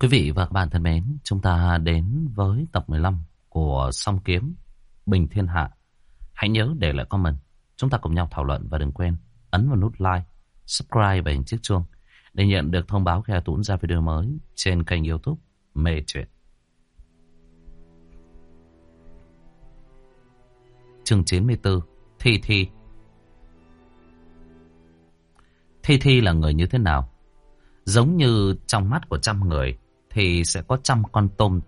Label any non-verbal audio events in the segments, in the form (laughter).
Quý vị và các bạn thân mến, chúng ta đến với tập 15 của Song Kiếm Bình Thiên Hạ. Hãy nhớ để lại comment, chúng ta cùng nhau thảo luận và đừng quên ấn vào nút like, subscribe và hình chiếc chuông để nhận được thông báo khi Tuấn ra video mới trên kênh youtube Mê Chuyện. Chương 94 Thi Thi Thi Thi là người như thế nào? Giống như trong mắt của trăm người thì sẽ có trăm con tôm.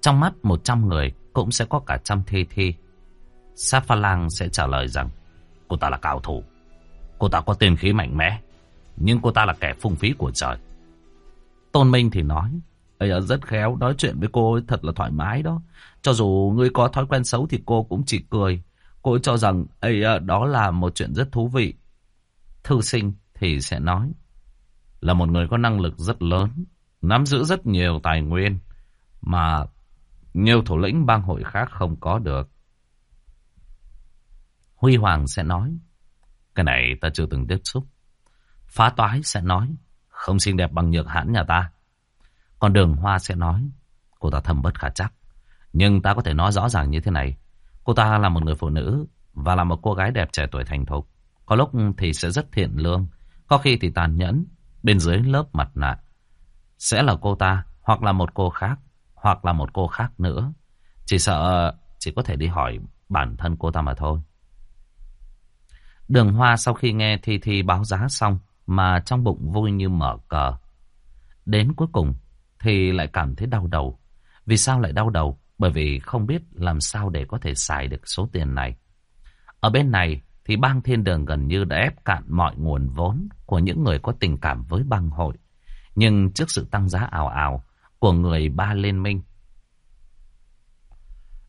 Trong mắt một trăm người cũng sẽ có cả trăm thi thi. Sát Pha Lang sẽ trả lời rằng, cô ta là cao thủ. Cô ta có tiền khí mạnh mẽ. Nhưng cô ta là kẻ phung phí của trời. Tôn Minh thì nói, Ây rất khéo, nói chuyện với cô ấy thật là thoải mái đó. Cho dù ngươi có thói quen xấu thì cô cũng chỉ cười. Cô ấy cho rằng ấy đó là một chuyện rất thú vị. Thư sinh thì sẽ nói, là một người có năng lực rất lớn nắm giữ rất nhiều tài nguyên mà nhiều thủ lĩnh bang hội khác không có được. Huy Hoàng sẽ nói, cái này ta chưa từng tiếp xúc. Phá toái sẽ nói, không xinh đẹp bằng nhược hãn nhà ta. Còn đường hoa sẽ nói, cô ta thầm bất khả chắc. Nhưng ta có thể nói rõ ràng như thế này. Cô ta là một người phụ nữ và là một cô gái đẹp trẻ tuổi thành thục. Có lúc thì sẽ rất thiện lương, có khi thì tàn nhẫn, bên dưới lớp mặt nạ sẽ là cô ta, hoặc là một cô khác, hoặc là một cô khác nữa. Chỉ sợ chỉ có thể đi hỏi bản thân cô ta mà thôi. Đường Hoa sau khi nghe Thi Thi báo giá xong mà trong bụng vui như mở cờ. Đến cuối cùng thì lại cảm thấy đau đầu. Vì sao lại đau đầu? Bởi vì không biết làm sao để có thể xài được số tiền này. Ở bên này thì bang thiên đường gần như đã ép cạn mọi nguồn vốn của những người có tình cảm với bang hội. Nhưng trước sự tăng giá ảo ảo của người ba liên minh,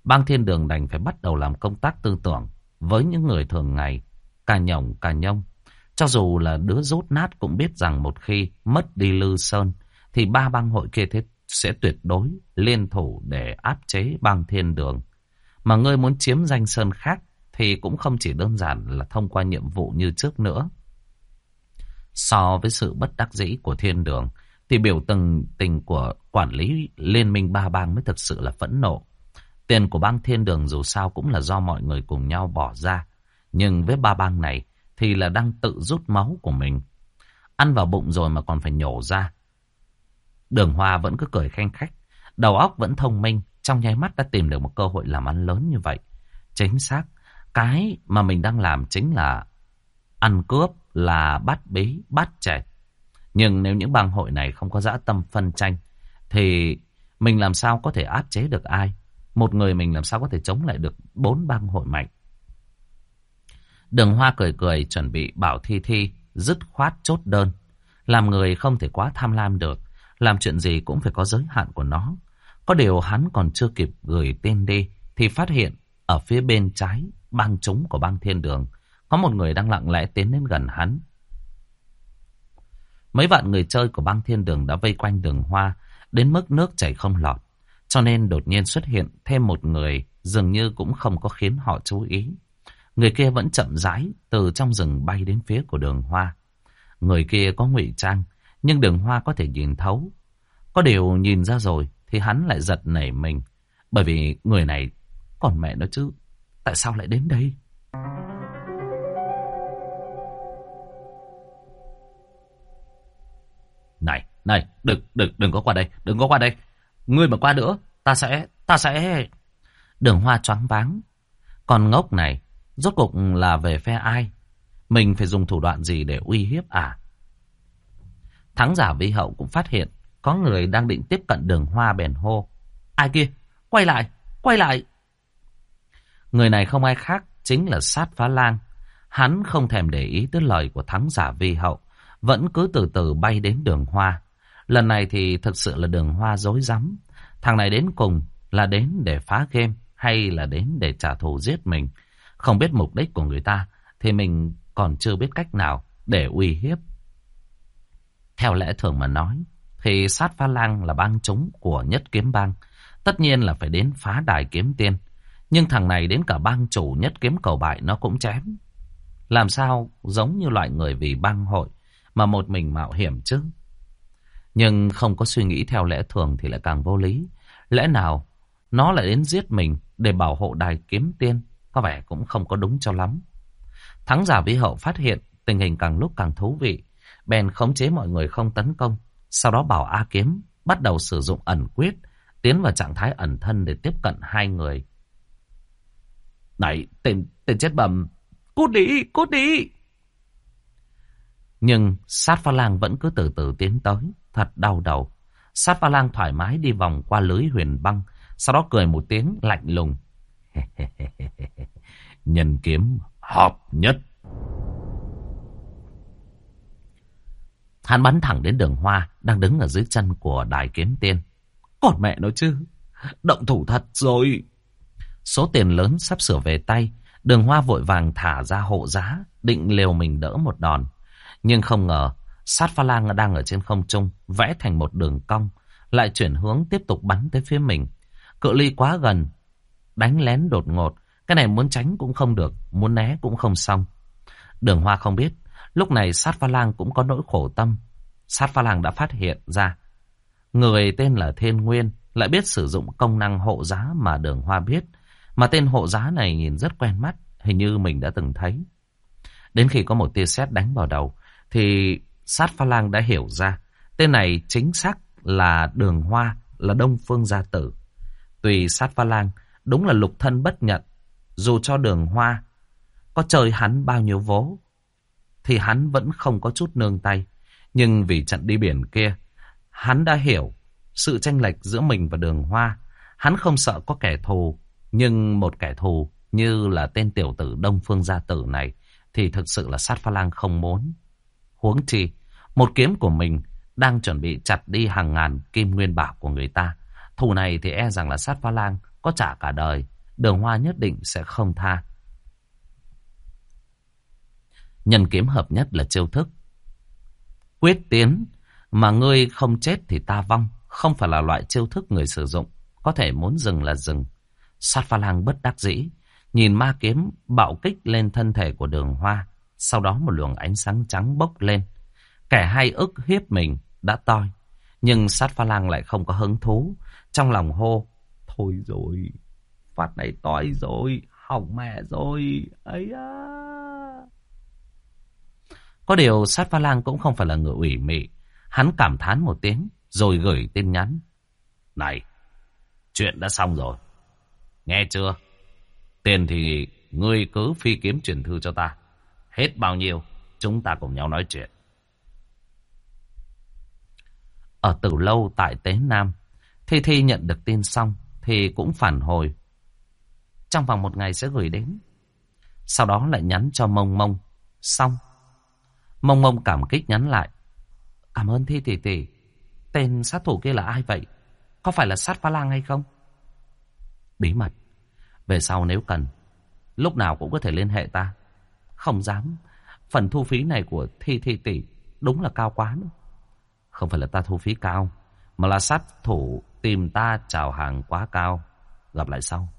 bang thiên đường đành phải bắt đầu làm công tác tư tưởng với những người thường ngày, cà nhồng cà nhông. Cho dù là đứa rốt nát cũng biết rằng một khi mất đi Lư Sơn, thì ba bang hội kia thế sẽ tuyệt đối liên thủ để áp chế bang thiên đường. Mà ngươi muốn chiếm danh Sơn khác thì cũng không chỉ đơn giản là thông qua nhiệm vụ như trước nữa. So với sự bất đắc dĩ của thiên đường, thì biểu tình tình của quản lý liên minh ba bang mới thực sự là phẫn nộ. Tiền của bang thiên đường dù sao cũng là do mọi người cùng nhau bỏ ra. Nhưng với ba bang này thì là đang tự rút máu của mình. Ăn vào bụng rồi mà còn phải nhổ ra. Đường Hoa vẫn cứ cười khen khách. Đầu óc vẫn thông minh. Trong nháy mắt đã tìm được một cơ hội làm ăn lớn như vậy. Chính xác. Cái mà mình đang làm chính là ăn cướp là bắt bí, bắt chẹt. Nhưng nếu những bang hội này không có dã tâm phân tranh, thì mình làm sao có thể áp chế được ai? Một người mình làm sao có thể chống lại được bốn bang hội mạnh? Đường Hoa cười cười chuẩn bị bảo Thi Thi dứt khoát chốt đơn. Làm người không thể quá tham lam được. Làm chuyện gì cũng phải có giới hạn của nó. Có điều hắn còn chưa kịp gửi tên đi thì phát hiện ở phía bên trái bang chúng của bang thiên đường có một người đang lặng lẽ tiến đến gần hắn. Mấy vạn người chơi của băng thiên đường đã vây quanh đường hoa, đến mức nước chảy không lọt. Cho nên đột nhiên xuất hiện thêm một người, dường như cũng không có khiến họ chú ý. Người kia vẫn chậm rãi từ trong rừng bay đến phía của đường hoa. Người kia có ngụy trang, nhưng đường hoa có thể nhìn thấu. Có điều nhìn ra rồi thì hắn lại giật nảy mình. Bởi vì người này còn mẹ nó chứ. Tại sao lại đến đây? Này, này, đừng, đừng, đừng có qua đây, đừng có qua đây. Ngươi mà qua nữa, ta sẽ, ta sẽ... Đường hoa choáng váng. Còn ngốc này, rốt cục là về phe ai? Mình phải dùng thủ đoạn gì để uy hiếp à? Thắng giả vi hậu cũng phát hiện có người đang định tiếp cận đường hoa bèn hô. Ai kia? Quay lại, quay lại. Người này không ai khác, chính là sát phá lang. Hắn không thèm để ý tới lời của thắng giả vi hậu vẫn cứ từ từ bay đến đường hoa. Lần này thì thực sự là đường hoa dối rắm Thằng này đến cùng là đến để phá game hay là đến để trả thù giết mình. Không biết mục đích của người ta thì mình còn chưa biết cách nào để uy hiếp. Theo lẽ thường mà nói, thì sát pha lang là bang chúng của nhất kiếm bang. Tất nhiên là phải đến phá đài kiếm tiên. Nhưng thằng này đến cả bang chủ nhất kiếm cầu bại nó cũng chém. Làm sao giống như loại người vì bang hội mà một mình mạo hiểm chứ. Nhưng không có suy nghĩ theo lẽ thường thì lại càng vô lý. Lẽ nào nó lại đến giết mình để bảo hộ đài kiếm tiên? Có vẻ cũng không có đúng cho lắm. Thắng giả vi hậu phát hiện tình hình càng lúc càng thú vị. Bèn khống chế mọi người không tấn công. Sau đó bảo A Kiếm bắt đầu sử dụng ẩn quyết, tiến vào trạng thái ẩn thân để tiếp cận hai người. Này, tên, tên chết bầm, cút đi, cút đi. Nhưng sát pha lang vẫn cứ từ từ tiến tới, thật đau đầu. Sát pha lang thoải mái đi vòng qua lưới huyền băng, sau đó cười một tiếng lạnh lùng. (laughs) Nhân kiếm hợp nhất. Hắn bắn thẳng đến đường hoa đang đứng ở dưới chân của đài kiếm tiên. Còn mẹ nó chứ, động thủ thật rồi. Số tiền lớn sắp sửa về tay, đường hoa vội vàng thả ra hộ giá, định liều mình đỡ một đòn. Nhưng không ngờ, sát pha lang đang ở trên không trung, vẽ thành một đường cong, lại chuyển hướng tiếp tục bắn tới phía mình. Cự ly quá gần, đánh lén đột ngột, cái này muốn tránh cũng không được, muốn né cũng không xong. Đường hoa không biết, lúc này sát pha lang cũng có nỗi khổ tâm. Sát pha lang đã phát hiện ra, người tên là Thiên Nguyên lại biết sử dụng công năng hộ giá mà đường hoa biết, mà tên hộ giá này nhìn rất quen mắt, hình như mình đã từng thấy. Đến khi có một tia sét đánh vào đầu, thì sát pha lang đã hiểu ra, tên này chính xác là đường hoa, là Đông Phương Gia Tử. Tùy sát pha lang, đúng là lục thân bất nhận, dù cho đường hoa có chơi hắn bao nhiêu vố, thì hắn vẫn không có chút nương tay. Nhưng vì trận đi biển kia, hắn đã hiểu sự tranh lệch giữa mình và đường hoa. Hắn không sợ có kẻ thù, nhưng một kẻ thù như là tên tiểu tử Đông Phương Gia Tử này thì thực sự là sát pha lang không muốn. Huống chi, một kiếm của mình đang chuẩn bị chặt đi hàng ngàn kim nguyên bảo của người ta. Thù này thì e rằng là sát pha lang có trả cả đời, đường hoa nhất định sẽ không tha. Nhân kiếm hợp nhất là chiêu thức. Quyết tiến, mà ngươi không chết thì ta vong, không phải là loại chiêu thức người sử dụng. Có thể muốn dừng là dừng. Sát pha lang bất đắc dĩ, nhìn ma kiếm bạo kích lên thân thể của đường hoa. Sau đó một luồng ánh sáng trắng bốc lên. Kẻ hay ức hiếp mình đã toi. Nhưng sát pha lang lại không có hứng thú. Trong lòng hô, thôi rồi, phát này toi rồi, hỏng mẹ rồi, ấy à. Có điều sát pha lang cũng không phải là người ủy mị. Hắn cảm thán một tiếng, rồi gửi tin nhắn. Này, chuyện đã xong rồi. Nghe chưa? Tiền thì ngươi cứ phi kiếm truyền thư cho ta. Hết bao nhiêu, chúng ta cùng nhau nói chuyện. Ở từ lâu tại Tế Nam, Thi Thi nhận được tin xong thì cũng phản hồi. Trong vòng một ngày sẽ gửi đến. Sau đó lại nhắn cho Mông Mông. Xong. Mông Mông cảm kích nhắn lại. Cảm ơn Thi Tỷ Tỷ. Tên sát thủ kia là ai vậy? Có phải là sát phá lang hay không? Bí mật. Về sau nếu cần, lúc nào cũng có thể liên hệ ta. Không dám. Phần thu phí này của Thi Thi Tỷ đúng là cao quá nữa. Không phải là ta thu phí cao, mà là sát thủ tìm ta chào hàng quá cao. Gặp lại sau.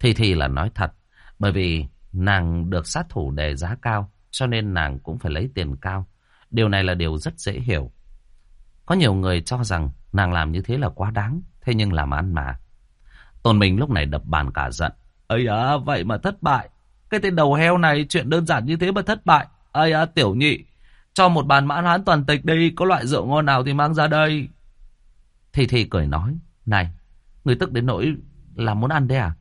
Thi Thi là nói thật, bởi vì nàng được sát thủ đề giá cao, cho nên nàng cũng phải lấy tiền cao. Điều này là điều rất dễ hiểu. Có nhiều người cho rằng nàng làm như thế là quá đáng, thế nhưng làm ăn mà. Tôn Minh lúc này đập bàn cả giận. Ây à, vậy mà thất bại. Cái tên đầu heo này chuyện đơn giản như thế mà thất bại. Ây à, tiểu nhị, cho một bàn mãn hán toàn tịch đi, có loại rượu ngon nào thì mang ra đây. Thì thì cười nói, này, người tức đến nỗi là muốn ăn đấy à?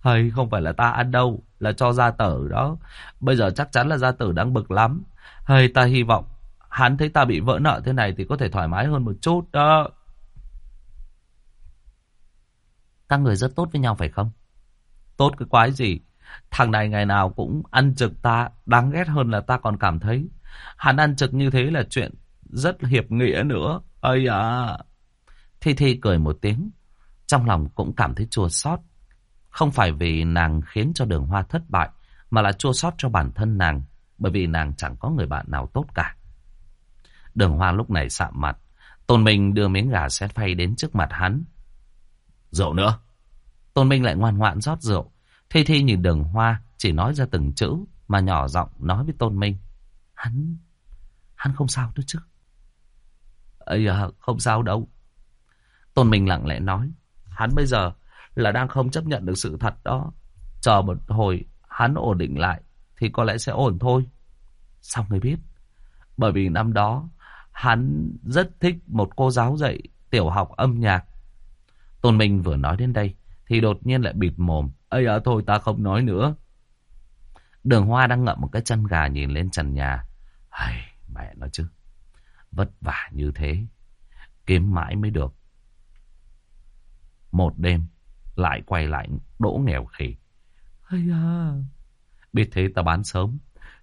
Hay không phải là ta ăn đâu, là cho gia tử đó. Bây giờ chắc chắn là gia tử đang bực lắm. Hay ta hy vọng hắn thấy ta bị vỡ nợ thế này thì có thể thoải mái hơn một chút đó. Các người rất tốt với nhau phải không? Tốt cái quái gì? Thằng này ngày nào cũng ăn trực ta, đáng ghét hơn là ta còn cảm thấy. Hắn ăn trực như thế là chuyện rất hiệp nghĩa nữa. Ây à! Thi Thi cười một tiếng, trong lòng cũng cảm thấy chua xót. Không phải vì nàng khiến cho đường hoa thất bại, mà là chua xót cho bản thân nàng, bởi vì nàng chẳng có người bạn nào tốt cả. Đường hoa lúc này sạm mặt, Tôn Minh đưa miếng gà xét phay đến trước mặt hắn. Rượu nữa. Tôn Minh lại ngoan ngoãn rót rượu. Thi Thi nhìn đường hoa chỉ nói ra từng chữ mà nhỏ giọng nói với Tôn Minh. Hắn, hắn không sao đâu chứ. Ây à, không sao đâu. Tôn Minh lặng lẽ nói. Hắn bây giờ là đang không chấp nhận được sự thật đó. Chờ một hồi hắn ổn định lại thì có lẽ sẽ ổn thôi. Sao người biết? Bởi vì năm đó hắn rất thích một cô giáo dạy tiểu học âm nhạc. Tôn Minh vừa nói đến đây thì đột nhiên lại bịt mồm. Ây à thôi ta không nói nữa. Đường Hoa đang ngậm một cái chân gà nhìn lên trần nhà. Hay, mẹ nói chứ. Vất vả như thế. Kiếm mãi mới được. Một đêm. Lại quay lại đỗ nghèo khỉ. Ây à. Biết thế ta bán sớm.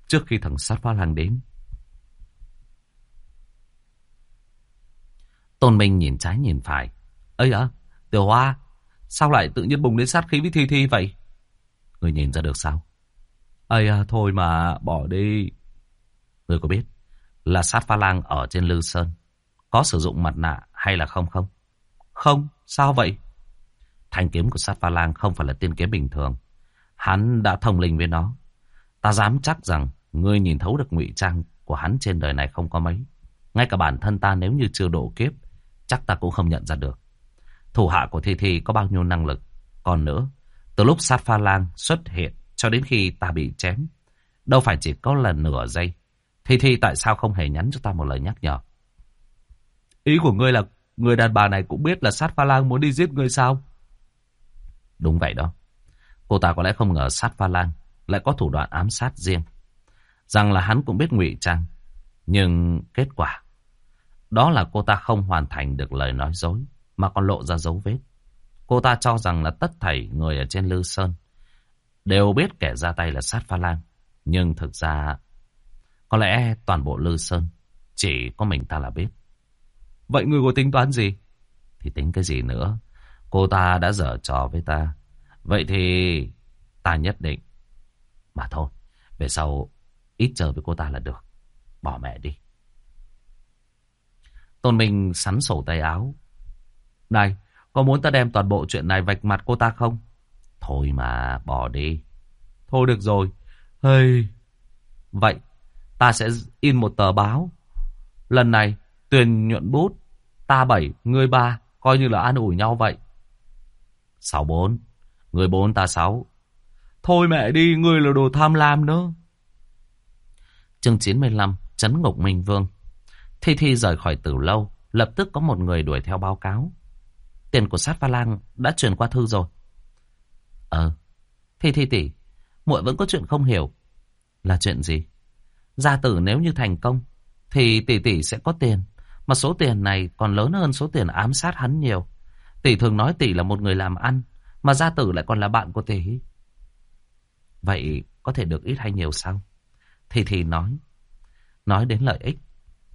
Trước khi thằng sát phá lang đến. Tôn Minh nhìn trái nhìn phải. Ây à, Tiểu Hoa, sao lại tự nhiên bùng đến sát khí với Thi Thi vậy? Người nhìn ra được sao? Ây à, thôi mà, bỏ đi. Người có biết là sát pha lang ở trên Lư Sơn có sử dụng mặt nạ hay là không không? Không, sao vậy? Thanh kiếm của sát pha lang không phải là tiên kiếm bình thường. Hắn đã thông linh với nó. Ta dám chắc rằng ngươi nhìn thấu được ngụy trang của hắn trên đời này không có mấy. Ngay cả bản thân ta nếu như chưa độ kiếp, chắc ta cũng không nhận ra được. Thủ hạ của Thi Thi có bao nhiêu năng lực. Còn nữa, từ lúc sát pha lang xuất hiện cho đến khi ta bị chém, đâu phải chỉ có lần nửa giây. Thi Thi tại sao không hề nhắn cho ta một lời nhắc nhở? Ý của ngươi là người đàn bà này cũng biết là sát pha lang muốn đi giết ngươi sao? Đúng vậy đó. Cô ta có lẽ không ngờ sát pha lang lại có thủ đoạn ám sát riêng. Rằng là hắn cũng biết ngụy trang. Nhưng kết quả đó là cô ta không hoàn thành được lời nói dối mà còn lộ ra dấu vết. Cô ta cho rằng là tất thảy người ở trên Lư Sơn đều biết kẻ ra tay là sát pha lang. Nhưng thực ra có lẽ toàn bộ Lư Sơn chỉ có mình ta là biết. Vậy người có tính toán gì? Thì tính cái gì nữa? Cô ta đã dở trò với ta. Vậy thì ta nhất định. Mà thôi, về sau ít chờ với cô ta là được. Bỏ mẹ đi. Tôn Minh sắn sổ tay áo. Này, có muốn ta đem toàn bộ chuyện này vạch mặt cô ta không? Thôi mà, bỏ đi. Thôi được rồi. Hey. Vậy, ta sẽ in một tờ báo. Lần này, Tuyền nhuận bút, ta bảy, ngươi ba, coi như là an ủi nhau vậy. Sáu bốn, người bốn ta sáu. Thôi mẹ đi, ngươi là đồ tham lam nữa. Chương 95, Trấn Ngục Minh Vương. Thi Thi rời khỏi tử lâu, lập tức có một người đuổi theo báo cáo. Tiền của sát pha lang đã truyền qua thư rồi. Ờ, Thi Thi tỷ, muội vẫn có chuyện không hiểu. Là chuyện gì? Gia tử nếu như thành công, thì tỷ tỷ sẽ có tiền. Mà số tiền này còn lớn hơn số tiền ám sát hắn nhiều. Tỷ thường nói tỷ là một người làm ăn, mà gia tử lại còn là bạn của tỷ. Vậy có thể được ít hay nhiều sao? Thì thì nói. Nói đến lợi ích,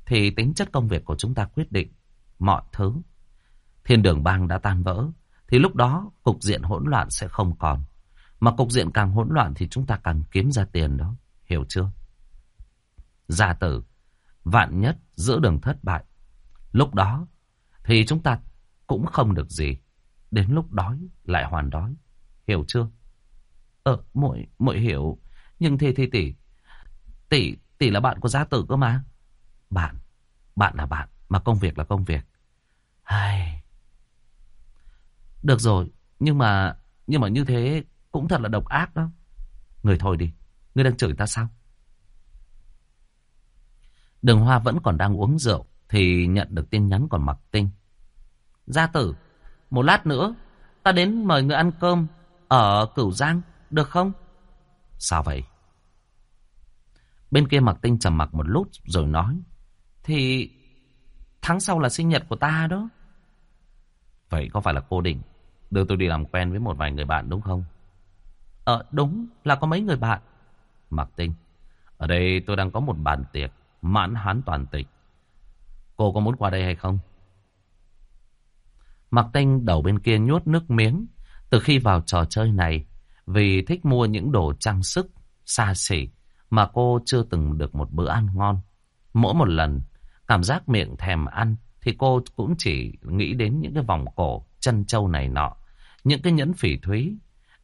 thì tính chất công việc của chúng ta quyết định mọi thứ. Thiên đường bang đã tan vỡ, thì lúc đó cục diện hỗn loạn sẽ không còn. Mà cục diện càng hỗn loạn thì chúng ta càng kiếm ra tiền đó, hiểu chưa? Gia tử, vạn nhất giữa đường thất bại. Lúc đó thì chúng ta cũng không được gì. Đến lúc đói lại hoàn đói, hiểu chưa? Ờ, muội muội hiểu, nhưng thì thì tỷ, tỷ tỷ là bạn của gia tử cơ mà. Bạn, bạn là bạn, mà công việc là công việc. Ai... Được rồi, nhưng mà nhưng mà như thế cũng thật là độc ác đó. Người thôi đi, người đang chửi ta sao? Đường Hoa vẫn còn đang uống rượu thì nhận được tin nhắn còn mặc tinh. Gia tử, một lát nữa ta đến mời người ăn cơm ở Cửu Giang, được không? Sao vậy? Bên kia mặc tinh trầm mặc một lúc rồi nói. Thì tháng sau là sinh nhật của ta đó. Vậy có phải là cô định đưa tôi đi làm quen với một vài người bạn đúng không? Ờ đúng là có mấy người bạn. Mạc Tinh, ở đây tôi đang có một bàn tiệc mãn hán toàn tịch. Cô có muốn qua đây hay không? Mạc Tinh đầu bên kia nhốt nước miếng. Từ khi vào trò chơi này, vì thích mua những đồ trang sức xa xỉ mà cô chưa từng được một bữa ăn ngon. Mỗi một lần cảm giác miệng thèm ăn thì cô cũng chỉ nghĩ đến những cái vòng cổ, chân châu này nọ, những cái nhẫn phỉ thúy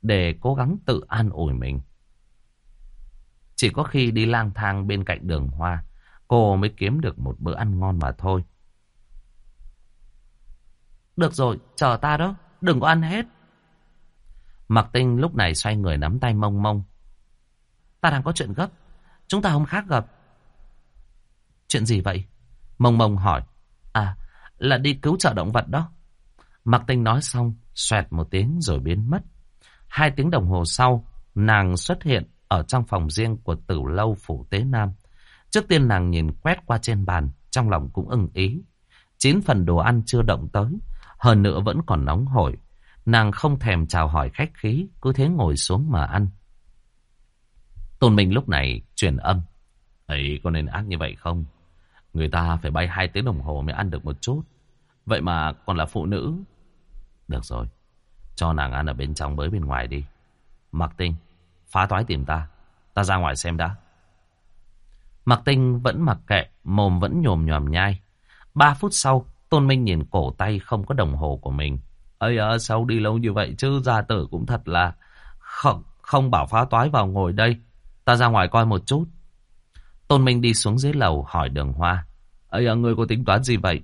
để cố gắng tự an ủi mình. Chỉ có khi đi lang thang bên cạnh đường hoa, cô mới kiếm được một bữa ăn ngon mà thôi. Được rồi, chờ ta đó, đừng có ăn hết. Mặc tinh lúc này xoay người nắm tay mông mông. Ta đang có chuyện gấp, chúng ta không khác gặp. Chuyện gì vậy? Mông mông hỏi. À, là đi cứu trợ động vật đó. Mặc tinh nói xong, xoẹt một tiếng rồi biến mất. Hai tiếng đồng hồ sau, nàng xuất hiện ở trong phòng riêng của tử lâu phủ tế nam. Trước tiên nàng nhìn quét qua trên bàn, trong lòng cũng ưng ý. Chín phần đồ ăn chưa động tới, hơn nữa vẫn còn nóng hổi. Nàng không thèm chào hỏi khách khí, cứ thế ngồi xuống mà ăn. Tôn Minh lúc này truyền âm. ấy có nên ác như vậy không? Người ta phải bay hai tiếng đồng hồ mới ăn được một chút. Vậy mà còn là phụ nữ. Được rồi, cho nàng ăn ở bên trong bới bên ngoài đi. Mặc tinh, phá toái tìm ta. Ta ra ngoài xem đã. Mặc tinh vẫn mặc kệ, mồm vẫn nhồm nhòm nhai. Ba phút sau, Tôn Minh nhìn cổ tay không có đồng hồ của mình. Ây à, sao đi lâu như vậy chứ gia tử cũng thật là không, không bảo phá toái vào ngồi đây. Ta ra ngoài coi một chút. Tôn Minh đi xuống dưới lầu hỏi đường hoa. Ây à, người có tính toán gì vậy?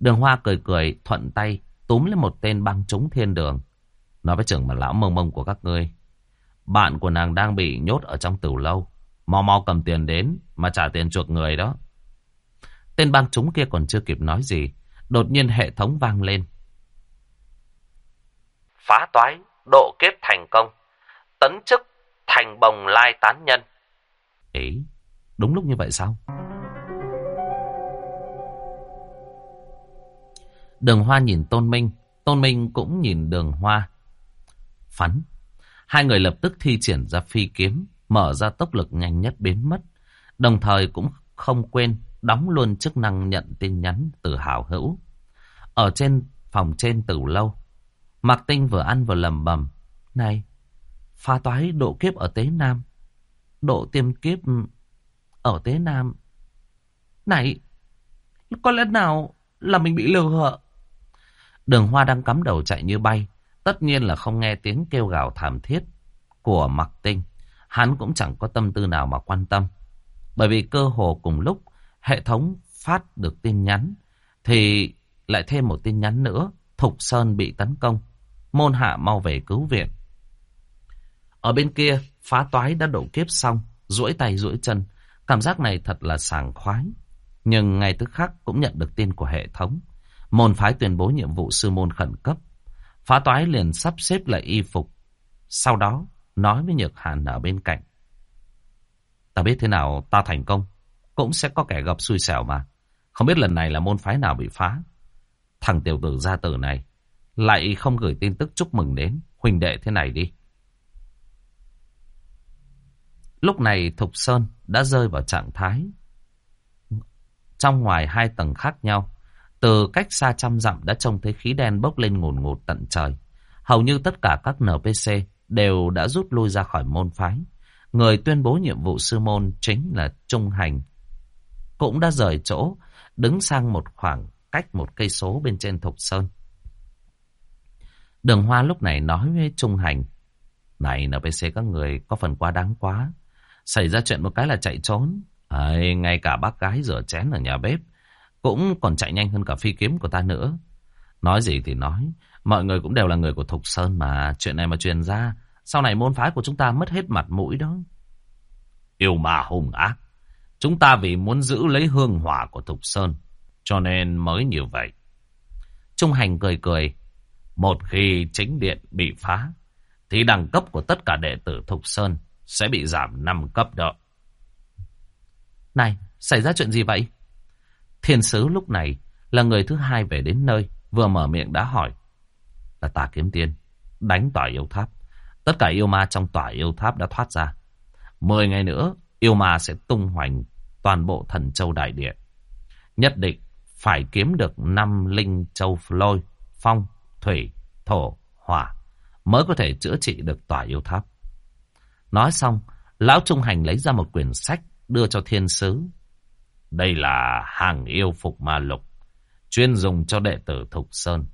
Đường hoa cười cười, thuận tay, túm lên một tên băng trúng thiên đường. Nói với trưởng mà lão mông mông của các ngươi. Bạn của nàng đang bị nhốt ở trong tửu lâu. Mau mau cầm tiền đến mà trả tiền chuộc người đó. Tên băng chúng kia còn chưa kịp nói gì. Đột nhiên hệ thống vang lên. Phá toái, độ kết thành công. Tấn chức thành bồng lai tán nhân. Ý, đúng lúc như vậy sao? Đường Hoa nhìn Tôn Minh, Tôn Minh cũng nhìn Đường Hoa. Phắn, hai người lập tức thi triển ra phi kiếm, mở ra tốc lực nhanh nhất biến mất, đồng thời cũng không quên đóng luôn chức năng nhận tin nhắn từ hảo hữu. Ở trên phòng trên từ lâu, Mạc Tinh vừa ăn vừa lầm bầm. Này, pha toái độ kiếp ở Tế Nam, độ tiêm kiếp ở Tế Nam. Này, có lẽ nào là mình bị lừa Đường Hoa đang cắm đầu chạy như bay. Tất nhiên là không nghe tiếng kêu gào thảm thiết của mặc Tinh. Hắn cũng chẳng có tâm tư nào mà quan tâm. Bởi vì cơ hồ cùng lúc hệ thống phát được tin nhắn thì lại thêm một tin nhắn nữa. Thục Sơn bị tấn công. Môn hạ mau về cứu viện. Ở bên kia, phá toái đã đổ kiếp xong, duỗi tay duỗi chân. Cảm giác này thật là sảng khoái. Nhưng ngay tức khắc cũng nhận được tin của hệ thống. Môn phái tuyên bố nhiệm vụ sư môn khẩn cấp. Phá toái liền sắp xếp lại y phục. Sau đó, nói với Nhược Hàn ở bên cạnh. Ta biết thế nào ta thành công, cũng sẽ có kẻ gặp xui xẻo mà. Không biết lần này là môn phái nào bị phá. Thằng tiểu tử gia tử này lại không gửi tin tức chúc mừng đến huynh đệ thế này đi. Lúc này Thục Sơn đã rơi vào trạng thái trong ngoài hai tầng khác nhau. Từ cách xa trăm dặm đã trông thấy khí đen bốc lên ngùn ngụt tận trời. Hầu như tất cả các NPC đều đã rút lui ra khỏi môn phái. Người tuyên bố nhiệm vụ sư môn chính là Trung Hành. Cũng đã rời chỗ, đứng sang một khoảng cách một cây số bên trên Thục Sơn. Đường Hoa lúc này nói với Trung Hành. Này NPC các người có phần quá đáng quá. Xảy ra chuyện một cái là chạy trốn. À, ngay cả bác gái rửa chén ở nhà bếp cũng còn chạy nhanh hơn cả phi kiếm của ta nữa. Nói gì thì nói, mọi người cũng đều là người của Thục Sơn mà. Chuyện này mà truyền ra, sau này môn phái của chúng ta mất hết mặt mũi đó. Yêu ma hùng ác. Chúng ta vì muốn giữ lấy hương hỏa của Thục Sơn, cho nên mới như vậy. Trung Hành cười cười. Một khi chính điện bị phá, thì đẳng cấp của tất cả đệ tử Thục Sơn sẽ bị giảm 5 cấp đó. Này, xảy ra chuyện gì vậy? Thiên sứ lúc này là người thứ hai về đến nơi, vừa mở miệng đã hỏi. Là tà kiếm tiên, đánh tỏa yêu tháp. Tất cả yêu ma trong tỏa yêu tháp đã thoát ra. Mười ngày nữa, yêu ma sẽ tung hoành toàn bộ thần châu đại địa. Nhất định phải kiếm được năm linh châu lôi, phong, thủy, thổ, hỏa mới có thể chữa trị được tỏa yêu tháp. Nói xong, Lão Trung Hành lấy ra một quyển sách đưa cho thiên sứ. Đây là hàng yêu phục ma lục, chuyên dùng cho đệ tử Thục Sơn.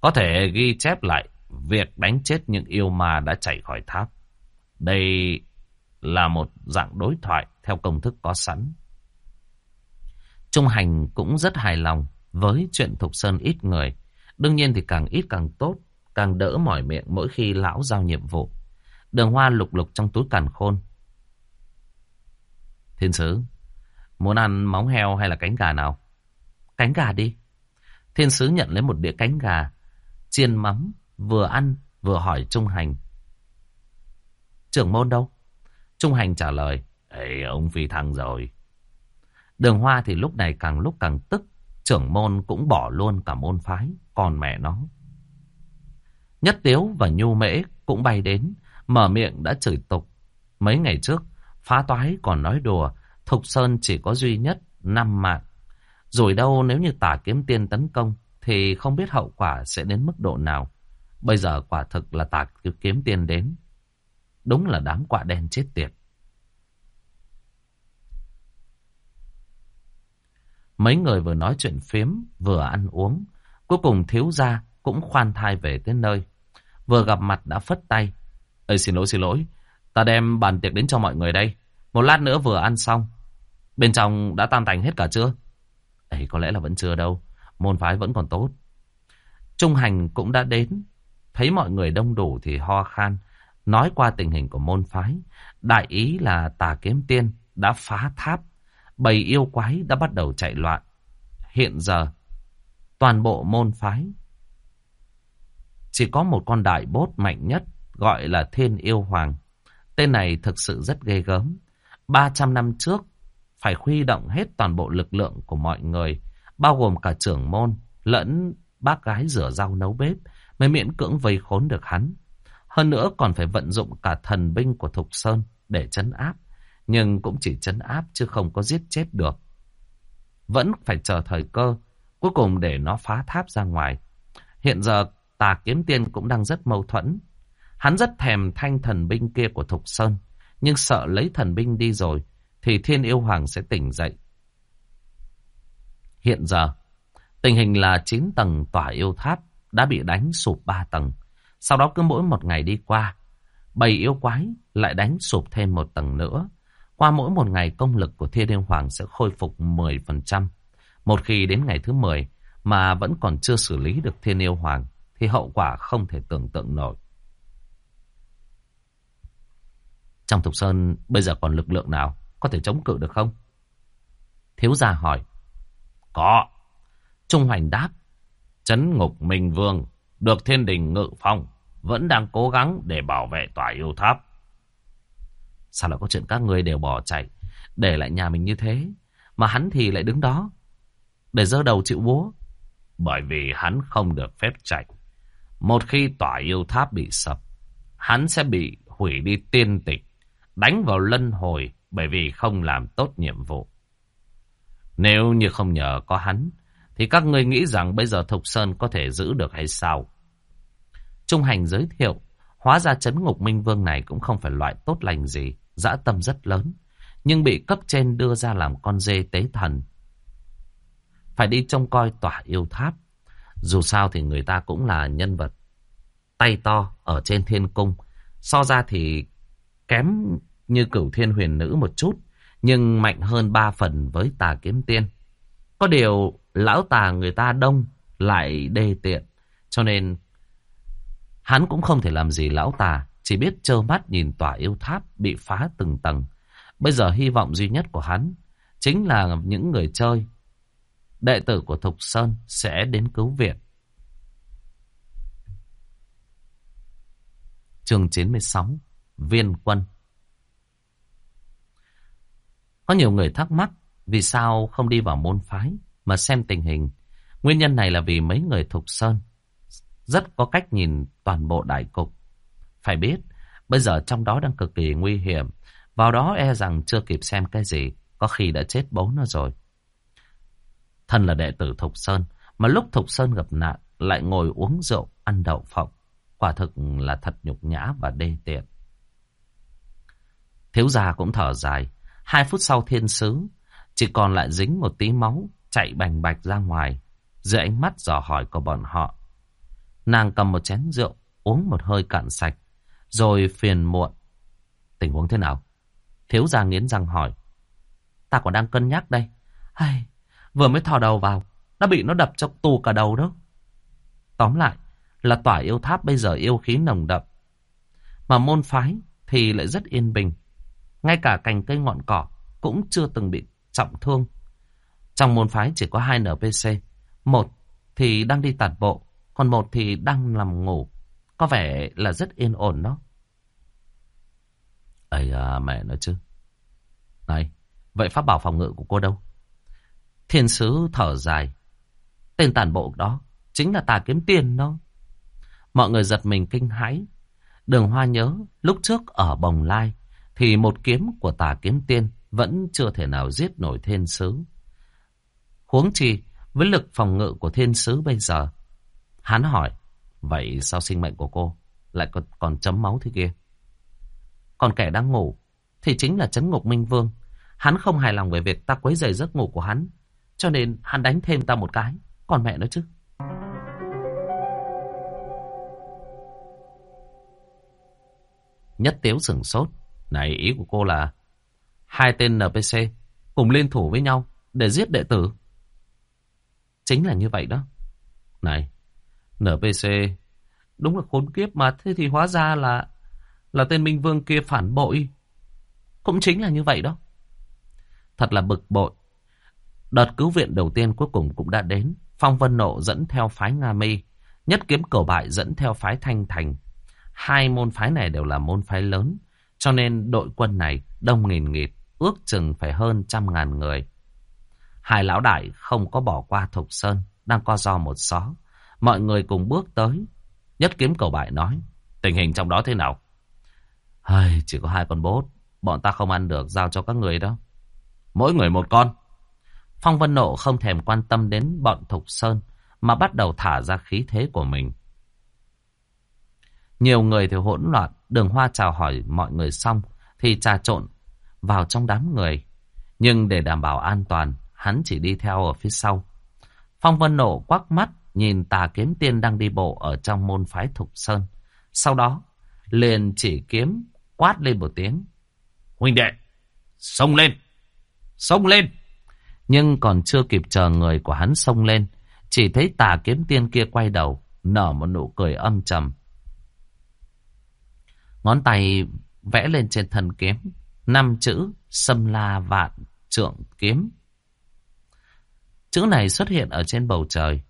Có thể ghi chép lại việc đánh chết những yêu ma đã chạy khỏi tháp. Đây là một dạng đối thoại theo công thức có sẵn. Trung Hành cũng rất hài lòng với chuyện Thục Sơn ít người. Đương nhiên thì càng ít càng tốt, càng đỡ mỏi miệng mỗi khi lão giao nhiệm vụ. Đường hoa lục lục trong túi càn khôn. Thiên sứ, muốn ăn móng heo hay là cánh gà nào? Cánh gà đi. Thiên sứ nhận lấy một đĩa cánh gà, chiên mắm, vừa ăn vừa hỏi Trung Hành. Trưởng môn đâu? Trung Hành trả lời, Ê, ông phi thăng rồi. Đường Hoa thì lúc này càng lúc càng tức, trưởng môn cũng bỏ luôn cả môn phái, còn mẹ nó. Nhất Tiếu và Nhu Mễ cũng bay đến, mở miệng đã chửi tục. Mấy ngày trước, phá toái còn nói đùa, Thục Sơn chỉ có duy nhất năm mạng. Rồi đâu nếu như tả kiếm tiên tấn công, thì không biết hậu quả sẽ đến mức độ nào. Bây giờ quả thực là tả kiếm tiên đến. Đúng là đám quạ đen chết tiệt. Mấy người vừa nói chuyện phiếm, vừa ăn uống. Cuối cùng thiếu gia cũng khoan thai về tới nơi. Vừa gặp mặt đã phất tay. Ê xin lỗi xin lỗi, ta đem bàn tiệc đến cho mọi người đây. Một lát nữa vừa ăn xong. Bên trong đã tan tành hết cả chưa? Ấy có lẽ là vẫn chưa đâu. Môn phái vẫn còn tốt. Trung hành cũng đã đến. Thấy mọi người đông đủ thì ho khan. Nói qua tình hình của môn phái. Đại ý là tà kiếm tiên đã phá tháp. Bầy yêu quái đã bắt đầu chạy loạn. Hiện giờ, toàn bộ môn phái chỉ có một con đại bốt mạnh nhất gọi là Thiên Yêu Hoàng. Tên này thực sự rất ghê gớm. 300 năm trước, phải huy động hết toàn bộ lực lượng của mọi người, bao gồm cả trưởng môn, lẫn bác gái rửa rau nấu bếp, mới miễn cưỡng vây khốn được hắn. Hơn nữa còn phải vận dụng cả thần binh của Thục Sơn để chấn áp, nhưng cũng chỉ chấn áp chứ không có giết chết được. Vẫn phải chờ thời cơ, cuối cùng để nó phá tháp ra ngoài. Hiện giờ tà kiếm tiên cũng đang rất mâu thuẫn. Hắn rất thèm thanh thần binh kia của Thục Sơn, nhưng sợ lấy thần binh đi rồi, thì thiên yêu hoàng sẽ tỉnh dậy. Hiện giờ, tình hình là 9 tầng tỏa yêu tháp đã bị đánh sụp 3 tầng. Sau đó cứ mỗi một ngày đi qua, bầy yêu quái lại đánh sụp thêm một tầng nữa. Qua mỗi một ngày công lực của thiên yêu hoàng sẽ khôi phục 10%. Một khi đến ngày thứ 10 mà vẫn còn chưa xử lý được thiên yêu hoàng, thì hậu quả không thể tưởng tượng nổi. Trong Thục Sơn bây giờ còn lực lượng nào có thể chống cự được không? Thiếu gia hỏi. Có. Trung Hoành đáp. Chấn ngục Minh Vương được thiên đình ngự phong vẫn đang cố gắng để bảo vệ tòa yêu tháp. Sao lại có chuyện các người đều bỏ chạy để lại nhà mình như thế mà hắn thì lại đứng đó để dơ đầu chịu búa. Bởi vì hắn không được phép chạy. Một khi tòa yêu tháp bị sập, hắn sẽ bị hủy đi tiên tịch, đánh vào lân hồi bởi vì không làm tốt nhiệm vụ. Nếu như không nhờ có hắn, thì các ngươi nghĩ rằng bây giờ Thục Sơn có thể giữ được hay sao? Trung hành giới thiệu, hóa ra chấn ngục minh vương này cũng không phải loại tốt lành gì, dã tâm rất lớn, nhưng bị cấp trên đưa ra làm con dê tế thần. Phải đi trông coi tỏa yêu tháp, dù sao thì người ta cũng là nhân vật tay to ở trên thiên cung. So ra thì kém như cửu thiên huyền nữ một chút, nhưng mạnh hơn ba phần với tà kiếm tiên. Có điều lão tà người ta đông lại đê tiện, cho nên hắn cũng không thể làm gì lão tà, chỉ biết trơ mắt nhìn tòa yêu tháp bị phá từng tầng. Bây giờ hy vọng duy nhất của hắn chính là những người chơi đệ tử của Thục Sơn sẽ đến cứu viện. Chương 96 Viên quân có nhiều người thắc mắc vì sao không đi vào môn phái mà xem tình hình. Nguyên nhân này là vì mấy người Thục Sơn rất có cách nhìn toàn bộ đại cục. Phải biết, bây giờ trong đó đang cực kỳ nguy hiểm. Vào đó e rằng chưa kịp xem cái gì, có khi đã chết bố nó rồi. Thân là đệ tử Thục Sơn, mà lúc Thục Sơn gặp nạn, lại ngồi uống rượu, ăn đậu phộng. Quả thực là thật nhục nhã và đê tiện. Thiếu gia cũng thở dài. Hai phút sau thiên sứ, chỉ còn lại dính một tí máu, chạy bành bạch ra ngoài, dưới ánh mắt dò hỏi của bọn họ. Nàng cầm một chén rượu, uống một hơi cạn sạch, rồi phiền muộn. Tình huống thế nào? Thiếu gia nghiến răng hỏi. Ta còn đang cân nhắc đây. Ai, Vừa mới thò đầu vào, đã bị nó đập cho tù cả đầu đó. Tóm lại là tỏa yêu tháp bây giờ yêu khí nồng đậm. Mà môn phái thì lại rất yên bình. Ngay cả cành cây ngọn cỏ cũng chưa từng bị trọng thương. Trong môn phái chỉ có hai NPC. Một thì đang đi tản bộ, còn một thì đang nằm ngủ. Có vẻ là rất yên ổn đó. Ây à, mẹ nói chứ. Này, vậy pháp bảo phòng ngự của cô đâu? Thiên sứ thở dài. Tên tàn bộ đó chính là tà kiếm tiền đó. Mọi người giật mình kinh hãi. Đường Hoa nhớ lúc trước ở Bồng Lai thì một kiếm của tà kiếm tiên vẫn chưa thể nào giết nổi thiên sứ. Huống chi với lực phòng ngự của thiên sứ bây giờ. Hắn hỏi, vậy sao sinh mệnh của cô lại còn, còn chấm máu thế kia? Còn kẻ đang ngủ thì chính là chấn ngục minh vương. Hắn không hài lòng về việc ta quấy rầy giấc ngủ của hắn. Cho nên hắn đánh thêm ta một cái. Còn mẹ nó chứ. Nhất tiếu sửng sốt. Này ý của cô là hai tên NPC cùng liên thủ với nhau để giết đệ tử. Chính là như vậy đó. Này, NPC đúng là khốn kiếp mà thế thì hóa ra là là tên Minh Vương kia phản bội. Cũng chính là như vậy đó. Thật là bực bội. Đợt cứu viện đầu tiên cuối cùng cũng đã đến. Phong Vân Nộ dẫn theo phái Nga Mi. Nhất kiếm cầu bại dẫn theo phái Thanh Thành. Hai môn phái này đều là môn phái lớn. Cho nên đội quân này đông nghìn nghịt. Ước chừng phải hơn trăm ngàn người. Hai lão đại không có bỏ qua Thục Sơn. Đang co do một xó. Mọi người cùng bước tới. Nhất kiếm cầu bại nói. Tình hình trong đó thế nào? Ai, chỉ có hai con bốt. Bọn ta không ăn được giao cho các người đó. Mỗi người một con. Phong Vân Nộ không thèm quan tâm đến bọn Thục Sơn. Mà bắt đầu thả ra khí thế của mình. Nhiều người thì hỗn loạn. Đường Hoa chào hỏi mọi người xong. Thì trà trộn vào trong đám người. Nhưng để đảm bảo an toàn. Hắn chỉ đi theo ở phía sau. Phong Vân Nộ quắc mắt. Nhìn tà kiếm tiên đang đi bộ ở trong môn phái Thục Sơn. Sau đó liền chỉ kiếm quát lên một tiếng. Huynh đệ, xông lên, xông lên. Nhưng còn chưa kịp chờ người của hắn xông lên, chỉ thấy tà kiếm tiên kia quay đầu, nở một nụ cười âm trầm. Ngón tay vẽ lên trên thần kiếm, năm chữ xâm la vạn trượng kiếm. Chữ này xuất hiện ở trên bầu trời.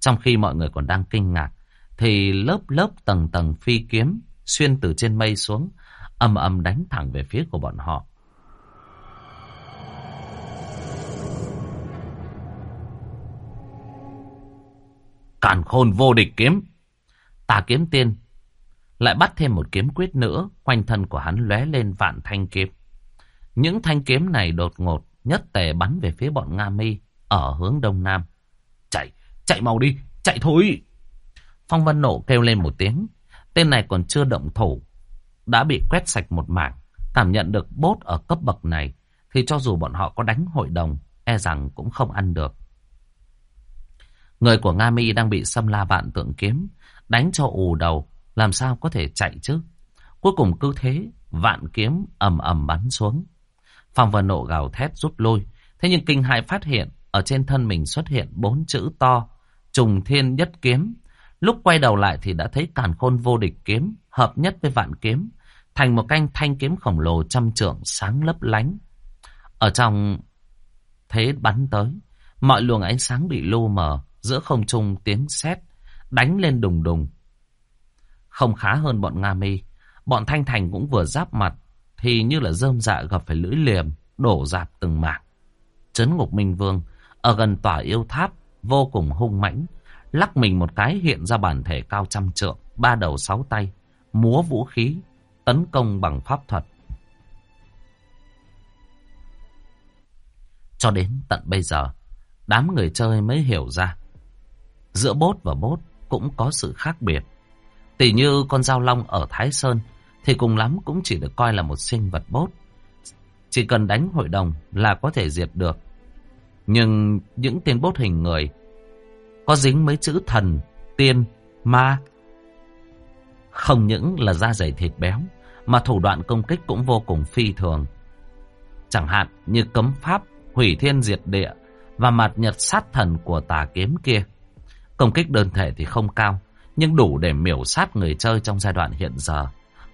Trong khi mọi người còn đang kinh ngạc, thì lớp lớp tầng tầng phi kiếm xuyên từ trên mây xuống, ầm ầm đánh thẳng về phía của bọn họ. Càn khôn vô địch kiếm. Tà kiếm tiên lại bắt thêm một kiếm quyết nữa, quanh thân của hắn lóe lên vạn thanh kiếm. Những thanh kiếm này đột ngột nhất tề bắn về phía bọn Nga Mi ở hướng đông nam. Chạy, chạy mau đi, chạy thôi. Phong Vân Nộ kêu lên một tiếng, Tên này còn chưa động thủ. Đã bị quét sạch một mảng. Cảm nhận được bốt ở cấp bậc này. Thì cho dù bọn họ có đánh hội đồng. E rằng cũng không ăn được. Người của Nga Mi đang bị xâm la vạn tượng kiếm. Đánh cho ù đầu. Làm sao có thể chạy chứ. Cuối cùng cứ thế. Vạn kiếm ầm ầm bắn xuống. Phong Vân Nộ gào thét rút lui. Thế nhưng kinh hại phát hiện. Ở trên thân mình xuất hiện bốn chữ to. Trùng thiên nhất kiếm. Lúc quay đầu lại thì đã thấy càn khôn vô địch kiếm, hợp nhất với vạn kiếm, thành một canh thanh kiếm khổng lồ trăm trượng sáng lấp lánh. Ở trong thế bắn tới, mọi luồng ánh sáng bị lu mờ, giữa không trung tiếng sét đánh lên đùng đùng. Không khá hơn bọn Nga mi, bọn Thanh Thành cũng vừa giáp mặt, thì như là rơm dạ gặp phải lưỡi liềm, đổ dạp từng mảng. Trấn ngục Minh Vương, ở gần tòa yêu tháp, vô cùng hung mãnh, Lắc mình một cái hiện ra bản thể cao trăm trượng, ba đầu sáu tay, múa vũ khí, tấn công bằng pháp thuật. Cho đến tận bây giờ, đám người chơi mới hiểu ra. Giữa bốt và bốt cũng có sự khác biệt. Tỷ như con dao long ở Thái Sơn thì cùng lắm cũng chỉ được coi là một sinh vật bốt. Chỉ cần đánh hội đồng là có thể diệt được. Nhưng những tên bốt hình người có dính mấy chữ thần, tiên, ma. Không những là da dày thịt béo, mà thủ đoạn công kích cũng vô cùng phi thường. Chẳng hạn như cấm pháp hủy thiên diệt địa và mặt nhật sát thần của tà kiếm kia. Công kích đơn thể thì không cao, nhưng đủ để miểu sát người chơi trong giai đoạn hiện giờ.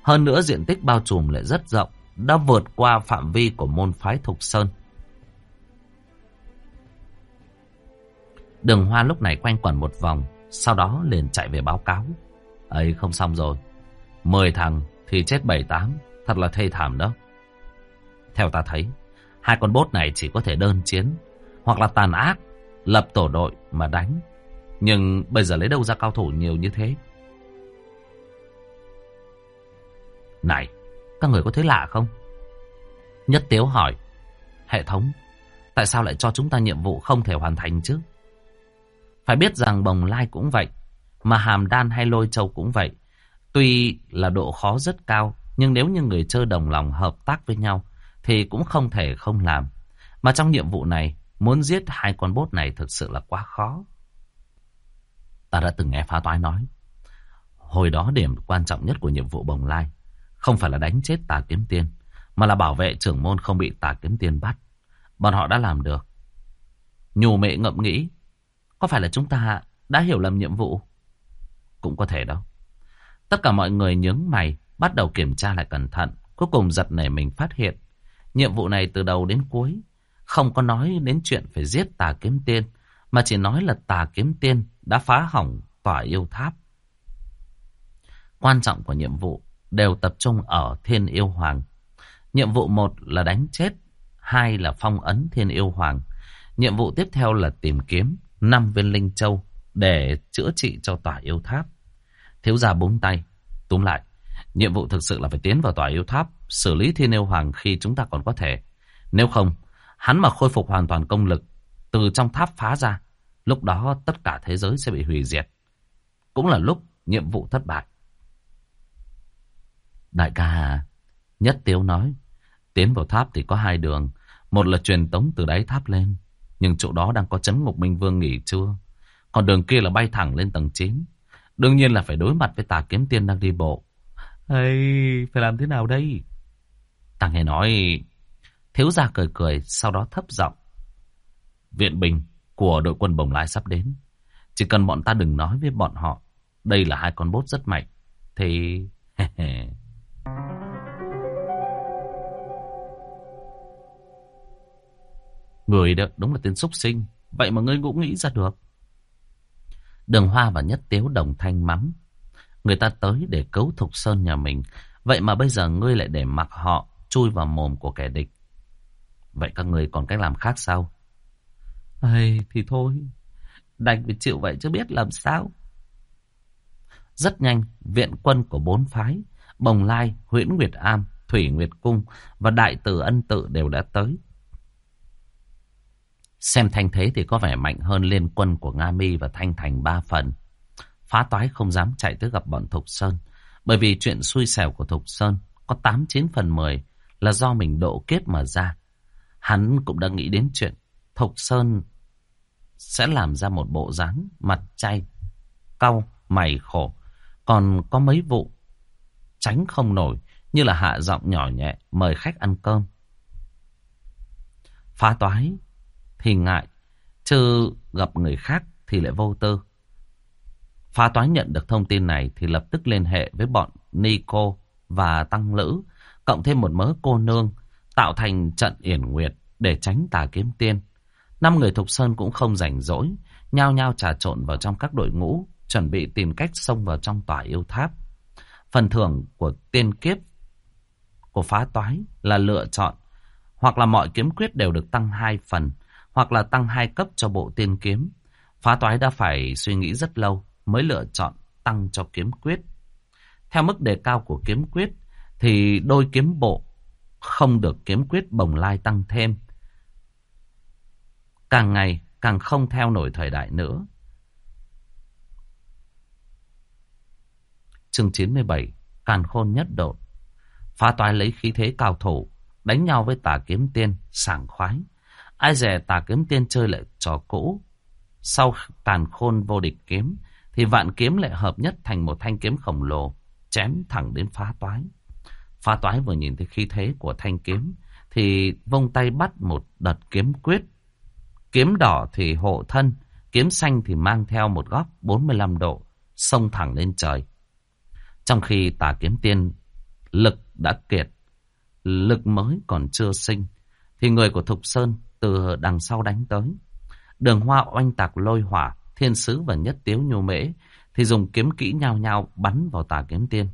Hơn nữa diện tích bao trùm lại rất rộng, đã vượt qua phạm vi của môn phái Thục Sơn. Đường Hoa lúc này quanh quẩn một vòng, sau đó liền chạy về báo cáo. ấy không xong rồi. Mười thằng thì chết bảy tám, thật là thê thảm đó. Theo ta thấy, hai con bốt này chỉ có thể đơn chiến, hoặc là tàn ác, lập tổ đội mà đánh. Nhưng bây giờ lấy đâu ra cao thủ nhiều như thế? Này, các người có thấy lạ không? Nhất Tiếu hỏi, hệ thống, tại sao lại cho chúng ta nhiệm vụ không thể hoàn thành chứ? Phải biết rằng bồng lai cũng vậy, mà hàm đan hay lôi châu cũng vậy. Tuy là độ khó rất cao, nhưng nếu như người chơi đồng lòng hợp tác với nhau, thì cũng không thể không làm. Mà trong nhiệm vụ này, muốn giết hai con bốt này thực sự là quá khó. Ta đã từng nghe phá toái nói, hồi đó điểm quan trọng nhất của nhiệm vụ bồng lai, không phải là đánh chết tà kiếm tiên, mà là bảo vệ trưởng môn không bị tà kiếm tiên bắt. Bọn họ đã làm được. Nhù mệ ngậm nghĩ, có phải là chúng ta đã hiểu lầm nhiệm vụ? Cũng có thể đâu. Tất cả mọi người nhướng mày, bắt đầu kiểm tra lại cẩn thận. Cuối cùng giật nảy mình phát hiện. Nhiệm vụ này từ đầu đến cuối, không có nói đến chuyện phải giết tà kiếm tiên, mà chỉ nói là tà kiếm tiên đã phá hỏng tòa yêu tháp. Quan trọng của nhiệm vụ đều tập trung ở thiên yêu hoàng. Nhiệm vụ một là đánh chết, hai là phong ấn thiên yêu hoàng. Nhiệm vụ tiếp theo là tìm kiếm năm viên linh châu để chữa trị cho tòa yêu tháp. Thiếu gia búng tay. Túm lại, nhiệm vụ thực sự là phải tiến vào tòa yêu tháp, xử lý thiên yêu hoàng khi chúng ta còn có thể. Nếu không, hắn mà khôi phục hoàn toàn công lực từ trong tháp phá ra, lúc đó tất cả thế giới sẽ bị hủy diệt. Cũng là lúc nhiệm vụ thất bại. Đại ca Nhất Tiếu nói, tiến vào tháp thì có hai đường. Một là truyền tống từ đáy tháp lên, nhưng chỗ đó đang có chấn ngục minh vương nghỉ trưa. Còn đường kia là bay thẳng lên tầng 9. Đương nhiên là phải đối mặt với tà kiếm tiên đang đi bộ. Ây, phải làm thế nào đây? Ta nghe nói... Thiếu gia cười cười, sau đó thấp giọng. Viện binh của đội quân bồng lai sắp đến. Chỉ cần bọn ta đừng nói với bọn họ. Đây là hai con bốt rất mạnh. Thì... Người đó đúng là tên xúc sinh. Vậy mà ngươi cũng nghĩ ra được. Đường Hoa và Nhất Tiếu đồng thanh mắng. Người ta tới để cấu Thục Sơn nhà mình. Vậy mà bây giờ ngươi lại để mặc họ chui vào mồm của kẻ địch. Vậy các người còn cách làm khác sao? Ây, thì thôi. Đành phải chịu vậy chứ biết làm sao. Rất nhanh, viện quân của bốn phái, Bồng Lai, Huyễn Nguyệt Am, Thủy Nguyệt Cung và Đại Tử Ân Tự đều đã tới. Xem thanh thế thì có vẻ mạnh hơn liên quân của Nga Mi và Thanh Thành ba phần. Phá toái không dám chạy tới gặp bọn Thục Sơn. Bởi vì chuyện xui xẻo của Thục Sơn có 8-9 phần 10 là do mình độ kiếp mà ra. Hắn cũng đã nghĩ đến chuyện Thục Sơn sẽ làm ra một bộ dáng mặt chay, cau, mày khổ. Còn có mấy vụ tránh không nổi như là hạ giọng nhỏ nhẹ mời khách ăn cơm. Phá toái thì ngại, chứ gặp người khác thì lại vô tư. Phá toái nhận được thông tin này thì lập tức liên hệ với bọn Nico và Tăng Lữ, cộng thêm một mớ cô nương, tạo thành trận yển nguyệt để tránh tà kiếm tiên. Năm người Thục Sơn cũng không rảnh rỗi, nhao nhao trà trộn vào trong các đội ngũ, chuẩn bị tìm cách xông vào trong tòa yêu tháp. Phần thưởng của tiên kiếp của phá toái là lựa chọn, hoặc là mọi kiếm quyết đều được tăng hai phần, hoặc là tăng hai cấp cho bộ tiên kiếm. Phá toái đã phải suy nghĩ rất lâu mới lựa chọn tăng cho kiếm quyết. Theo mức đề cao của kiếm quyết thì đôi kiếm bộ không được kiếm quyết bồng lai tăng thêm. Càng ngày càng không theo nổi thời đại nữa. Chương 97 Càn khôn nhất độ Phá toái lấy khí thế cao thủ Đánh nhau với tà kiếm tiên Sảng khoái Ai dè tà kiếm tiên chơi lại trò cũ. Sau tàn khôn vô địch kiếm, thì vạn kiếm lại hợp nhất thành một thanh kiếm khổng lồ, chém thẳng đến phá toái. Phá toái vừa nhìn thấy khí thế của thanh kiếm, thì vông tay bắt một đợt kiếm quyết. Kiếm đỏ thì hộ thân, kiếm xanh thì mang theo một góc 45 độ, xông thẳng lên trời. Trong khi tà kiếm tiên lực đã kiệt, lực mới còn chưa sinh, thì người của Thục Sơn từ đằng sau đánh tới. Đường hoa oanh tạc lôi hỏa, thiên sứ và nhất tiếu nhô mễ, thì dùng kiếm kỹ nhau nhau bắn vào tà kiếm tiên.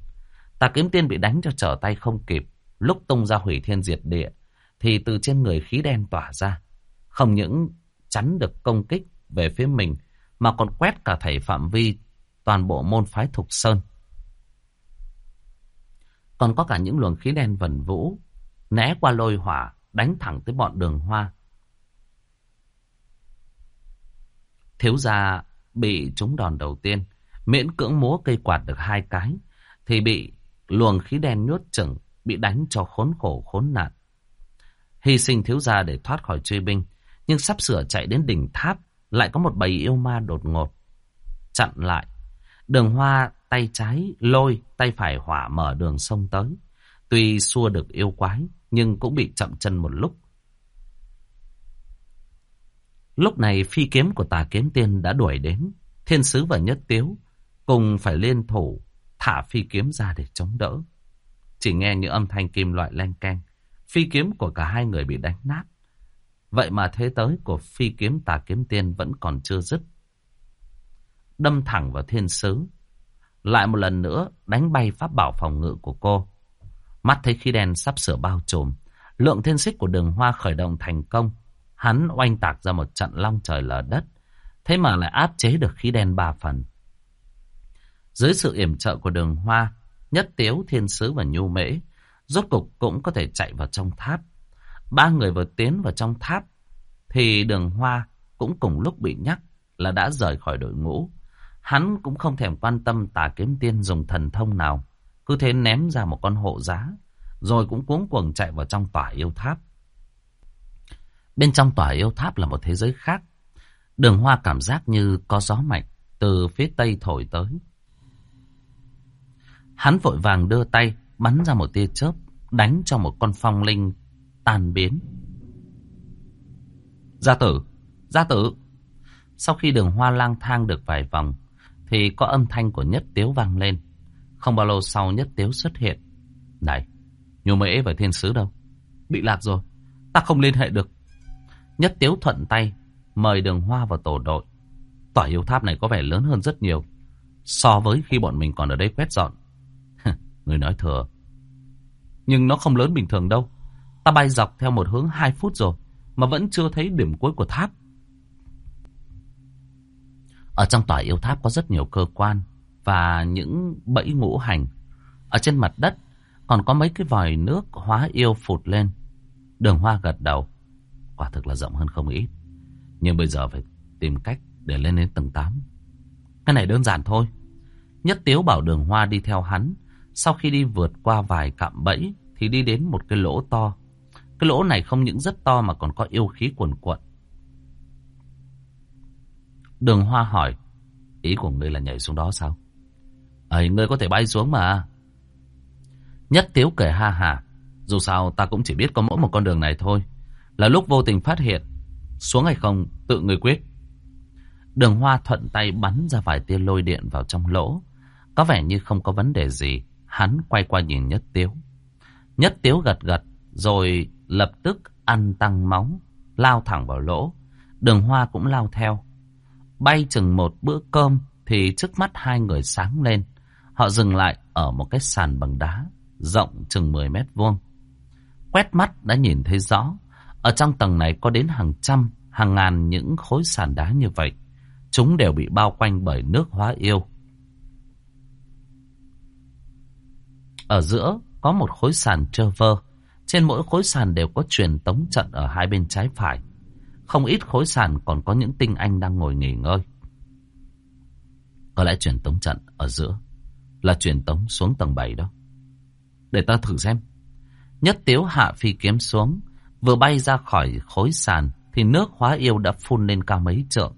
Tà kiếm tiên bị đánh cho trở tay không kịp, lúc tung ra hủy thiên diệt địa, thì từ trên người khí đen tỏa ra. Không những chắn được công kích về phía mình, mà còn quét cả thảy phạm vi toàn bộ môn phái Thục Sơn. Còn có cả những luồng khí đen vần vũ, né qua lôi hỏa, đánh thẳng tới bọn đường hoa. Thiếu gia bị trúng đòn đầu tiên, miễn cưỡng múa cây quạt được hai cái, thì bị luồng khí đen nhốt chừng, bị đánh cho khốn khổ khốn nạn. Hy sinh thiếu gia để thoát khỏi truy binh, nhưng sắp sửa chạy đến đỉnh tháp, lại có một bầy yêu ma đột ngột. Chặn lại, đường hoa tay trái lôi, tay phải hỏa mở đường sông tới. Tuy xua được yêu quái, nhưng cũng bị chậm chân một lúc. Lúc này phi kiếm của tà kiếm tiên đã đuổi đến. Thiên sứ và nhất tiếu cùng phải liên thủ thả phi kiếm ra để chống đỡ. Chỉ nghe những âm thanh kim loại len keng. Phi kiếm của cả hai người bị đánh nát. Vậy mà thế tới của phi kiếm tà kiếm tiên vẫn còn chưa dứt. Đâm thẳng vào thiên sứ. Lại một lần nữa đánh bay pháp bảo phòng ngự của cô. Mắt thấy khí đen sắp sửa bao trùm. Lượng thiên xích của đường hoa khởi động thành công. Hắn oanh tạc ra một trận long trời lở đất. Thế mà lại áp chế được khí đen ba phần. Dưới sự yểm trợ của đường hoa, nhất tiếu, thiên sứ và nhu mễ, rốt cục cũng có thể chạy vào trong tháp. Ba người vừa tiến vào trong tháp, thì đường hoa cũng cùng lúc bị nhắc là đã rời khỏi đội ngũ. Hắn cũng không thèm quan tâm tà kiếm tiên dùng thần thông nào, cứ thế ném ra một con hộ giá, rồi cũng cuống cuồng chạy vào trong tòa yêu tháp. Bên trong tòa yêu tháp là một thế giới khác. Đường hoa cảm giác như có gió mạnh từ phía tây thổi tới. Hắn vội vàng đưa tay bắn ra một tia chớp đánh cho một con phong linh tan biến. Gia tử, gia tử. Sau khi đường hoa lang thang được vài vòng thì có âm thanh của nhất tiếu vang lên. Không bao lâu sau nhất tiếu xuất hiện. Này, nhu mễ và thiên sứ đâu? Bị lạc rồi. Ta không liên hệ được. Nhất tiếu thuận tay mời đường hoa vào tổ đội. Tòa yêu tháp này có vẻ lớn hơn rất nhiều so với khi bọn mình còn ở đây quét dọn. (laughs) Người nói thừa. Nhưng nó không lớn bình thường đâu. Ta bay dọc theo một hướng 2 phút rồi. Mà vẫn chưa thấy điểm cuối của tháp. Ở trong tòa yêu tháp có rất nhiều cơ quan. Và những bẫy ngũ hành. Ở trên mặt đất còn có mấy cái vòi nước hóa yêu phụt lên. Đường hoa gật đầu. Quả thực là rộng hơn không ít. Nhưng bây giờ phải tìm cách để lên đến tầng 8. Cái này đơn giản thôi. Nhất Tiếu bảo đường hoa đi theo hắn. Sau khi đi vượt qua vài cạm bẫy thì đi đến một cái lỗ to. Cái lỗ này không những rất to mà còn có yêu khí cuồn cuộn. Đường hoa hỏi, ý của ngươi là nhảy xuống đó sao? Ấy, ngươi có thể bay xuống mà. Nhất Tiếu cười ha hà. Dù sao ta cũng chỉ biết có mỗi một con đường này thôi. Là lúc vô tình phát hiện, xuống hay không tự người quyết. Đường hoa thuận tay bắn ra vài tia lôi điện vào trong lỗ. Có vẻ như không có vấn đề gì. Hắn quay qua nhìn Nhất Tiếu. Nhất Tiếu gật gật, rồi lập tức ăn tăng móng lao thẳng vào lỗ. Đường hoa cũng lao theo. Bay chừng một bữa cơm thì trước mắt hai người sáng lên. Họ dừng lại ở một cái sàn bằng đá, rộng chừng 10 mét vuông. Quét mắt đã nhìn thấy rõ. Ở trong tầng này có đến hàng trăm, hàng ngàn những khối sàn đá như vậy. Chúng đều bị bao quanh bởi nước hóa yêu. Ở giữa có một khối sàn trơ vơ. Trên mỗi khối sàn đều có truyền tống trận ở hai bên trái phải. Không ít khối sàn còn có những tinh anh đang ngồi nghỉ ngơi. Có lẽ truyền tống trận ở giữa là truyền tống xuống tầng 7 đó. Để ta thử xem. Nhất tiếu hạ phi kiếm xuống, vừa bay ra khỏi khối sàn thì nước hóa yêu đã phun lên cao mấy trượng.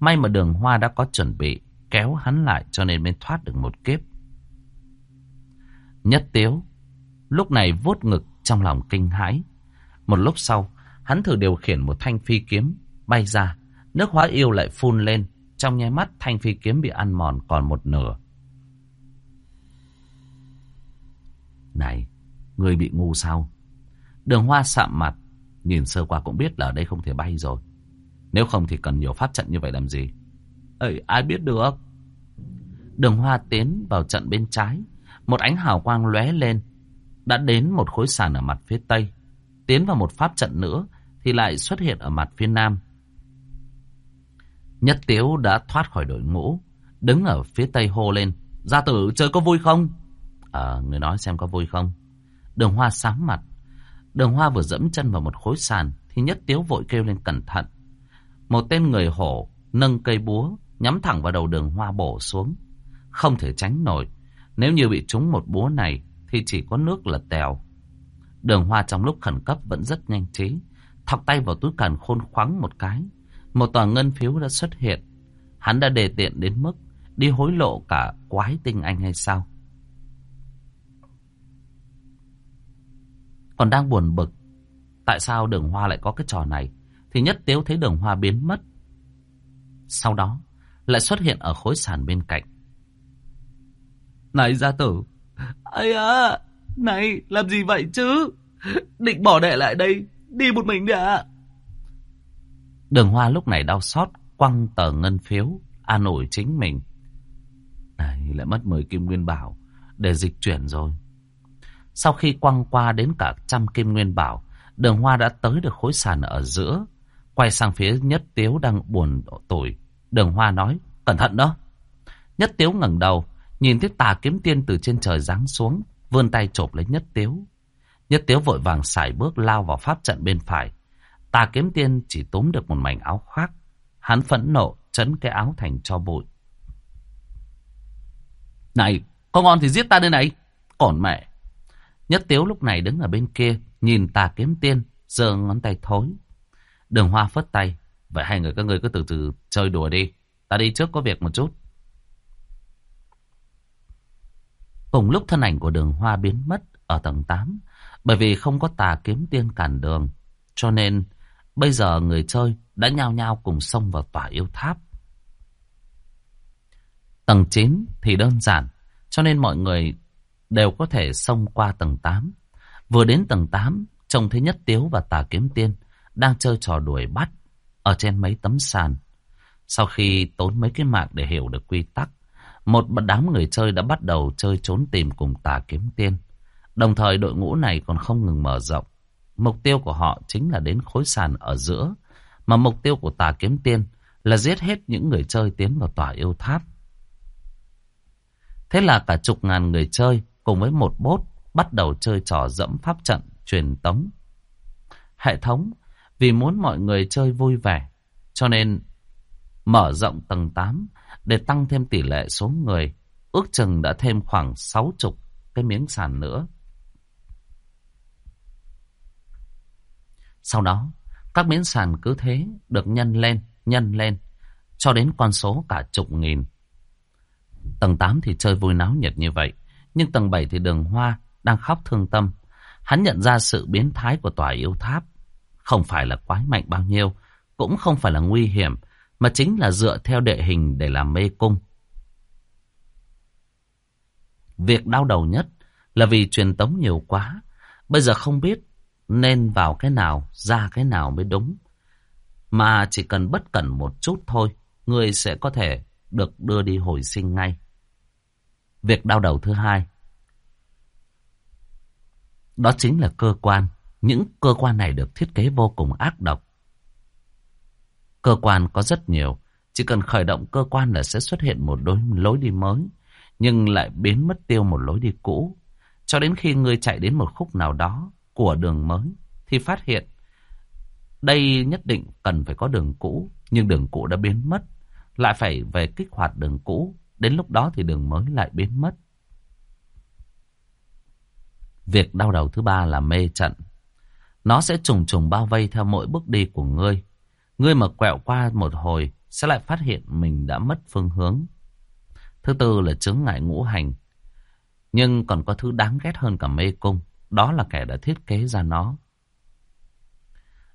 May mà đường hoa đã có chuẩn bị, kéo hắn lại cho nên mới thoát được một kiếp. Nhất tiếu, lúc này vuốt ngực trong lòng kinh hãi. Một lúc sau, hắn thử điều khiển một thanh phi kiếm bay ra. Nước hóa yêu lại phun lên. Trong nháy mắt thanh phi kiếm bị ăn mòn còn một nửa. Này, người bị ngu sao? Đường hoa sạm mặt. Nhìn sơ qua cũng biết là ở đây không thể bay rồi. Nếu không thì cần nhiều pháp trận như vậy làm gì? Ê, ai biết được? Đường hoa tiến vào trận bên trái. Một ánh hào quang lóe lên. Đã đến một khối sàn ở mặt phía tây. Tiến vào một pháp trận nữa thì lại xuất hiện ở mặt phía nam. Nhất Tiếu đã thoát khỏi đội ngũ, đứng ở phía tây hô lên. Gia tử chơi có vui không? Ờ, người nói xem có vui không? Đường hoa sám mặt. Đường hoa vừa dẫm chân vào một khối sàn thì Nhất Tiếu vội kêu lên cẩn thận. Một tên người hổ nâng cây búa nhắm thẳng vào đầu đường hoa bổ xuống. Không thể tránh nổi. Nếu như bị trúng một búa này thì chỉ có nước là tèo. Đường hoa trong lúc khẩn cấp vẫn rất nhanh trí. Thọc tay vào túi càn khôn khoáng một cái. Một tòa ngân phiếu đã xuất hiện. Hắn đã đề tiện đến mức đi hối lộ cả quái tinh anh hay sao? Còn đang buồn bực. Tại sao đường hoa lại có cái trò này? Thì nhất tiếu thấy đường hoa biến mất. Sau đó lại xuất hiện ở khối sàn bên cạnh. Này gia tử, ai à, này làm gì vậy chứ? Định bỏ đệ lại đây, đi một mình đi ạ. Đường hoa lúc này đau xót, quăng tờ ngân phiếu, an ủi chính mình. Này lại mất 10 kim nguyên bảo để dịch chuyển rồi. Sau khi quăng qua đến cả trăm kim nguyên bảo, đường hoa đã tới được khối sàn ở giữa. Quay sang phía nhất tiếu đang buồn tủi. Đường hoa nói, cẩn thận đó. Nhất tiếu ngẩng đầu, nhìn thấy tà kiếm tiên từ trên trời giáng xuống, vươn tay chộp lấy nhất tiếu. Nhất tiếu vội vàng xài bước lao vào pháp trận bên phải. Tà kiếm tiên chỉ túm được một mảnh áo khoác. Hắn phẫn nộ, chấn cái áo thành cho bụi. Này, có ngon thì giết ta đây này. Cổn mẹ. Nhất tiếu lúc này đứng ở bên kia, nhìn tà kiếm tiên, giơ ngón tay thối. Đường hoa phất tay. Vậy hai người các người cứ từ từ chơi đùa đi. Ta đi trước có việc một chút. Cùng lúc thân ảnh của đường hoa biến mất ở tầng 8. Bởi vì không có tà kiếm tiên cản đường. Cho nên bây giờ người chơi đã nhao nhao cùng xông vào tòa yêu tháp. Tầng 9 thì đơn giản. Cho nên mọi người đều có thể xông qua tầng 8. Vừa đến tầng 8, trông thấy Nhất Tiếu và Tà Kiếm Tiên đang chơi trò đuổi bắt ở trên mấy tấm sàn. Sau khi tốn mấy cái mạng để hiểu được quy tắc, một đám người chơi đã bắt đầu chơi trốn tìm cùng Tà Kiếm Tiên. Đồng thời đội ngũ này còn không ngừng mở rộng. Mục tiêu của họ chính là đến khối sàn ở giữa, mà mục tiêu của Tà Kiếm Tiên là giết hết những người chơi tiến vào tòa yêu tháp. Thế là cả chục ngàn người chơi cùng với một bốt bắt đầu chơi trò dẫm pháp trận truyền tống. Hệ thống vì muốn mọi người chơi vui vẻ cho nên mở rộng tầng 8 để tăng thêm tỷ lệ số người. Ước chừng đã thêm khoảng 60 cái miếng sàn nữa. Sau đó, các miếng sàn cứ thế được nhân lên, nhân lên, cho đến con số cả chục nghìn. Tầng 8 thì chơi vui náo nhiệt như vậy, nhưng tầng 7 thì đường hoa đang khóc thương tâm. Hắn nhận ra sự biến thái của tòa yêu tháp. Không phải là quái mạnh bao nhiêu, cũng không phải là nguy hiểm, mà chính là dựa theo địa hình để làm mê cung. Việc đau đầu nhất là vì truyền tống nhiều quá. Bây giờ không biết nên vào cái nào, ra cái nào mới đúng. Mà chỉ cần bất cẩn một chút thôi, người sẽ có thể được đưa đi hồi sinh ngay. Việc đau đầu thứ hai, đó chính là cơ quan. Những cơ quan này được thiết kế vô cùng ác độc. Cơ quan có rất nhiều, chỉ cần khởi động cơ quan là sẽ xuất hiện một đối, lối đi mới, nhưng lại biến mất tiêu một lối đi cũ. Cho đến khi người chạy đến một khúc nào đó của đường mới, thì phát hiện đây nhất định cần phải có đường cũ, nhưng đường cũ đã biến mất, lại phải về kích hoạt đường cũ, đến lúc đó thì đường mới lại biến mất. Việc đau đầu thứ ba là mê trận. Nó sẽ trùng trùng bao vây theo mỗi bước đi của ngươi. Ngươi mà quẹo qua một hồi sẽ lại phát hiện mình đã mất phương hướng. Thứ tư là chứng ngại ngũ hành. Nhưng còn có thứ đáng ghét hơn cả mê cung. Đó là kẻ đã thiết kế ra nó.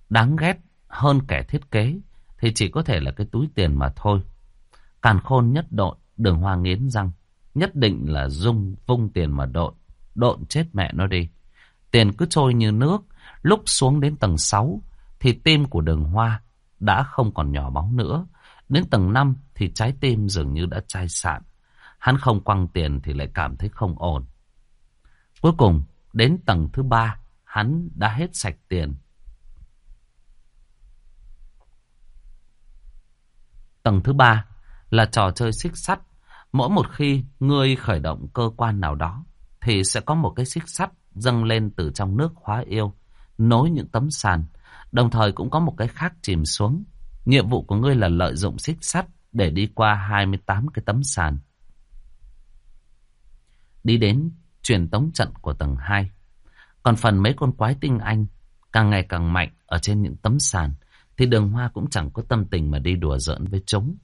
đáng ghét hơn kẻ thiết kế thì chỉ có thể là cái túi tiền mà thôi. Càn khôn nhất độn, đường hoa nghiến răng. Nhất định là dung vung tiền mà độn. Độn chết mẹ nó đi. Tiền cứ trôi như nước. Lúc xuống đến tầng 6 thì tim của đường hoa đã không còn nhỏ máu nữa. Đến tầng 5 thì trái tim dường như đã chai sạn. Hắn không quăng tiền thì lại cảm thấy không ổn. Cuối cùng, đến tầng thứ ba, hắn đã hết sạch tiền. Tầng thứ ba là trò chơi xích sắt. Mỗi một khi ngươi khởi động cơ quan nào đó, thì sẽ có một cái xích sắt dâng lên từ trong nước hóa yêu, nối những tấm sàn. Đồng thời cũng có một cái khác chìm xuống. Nhiệm vụ của ngươi là lợi dụng xích sắt để đi qua 28 cái tấm sàn. Đi đến truyền tống trận của tầng 2. Còn phần mấy con quái tinh anh càng ngày càng mạnh ở trên những tấm sàn, thì đường hoa cũng chẳng có tâm tình mà đi đùa giỡn với chúng.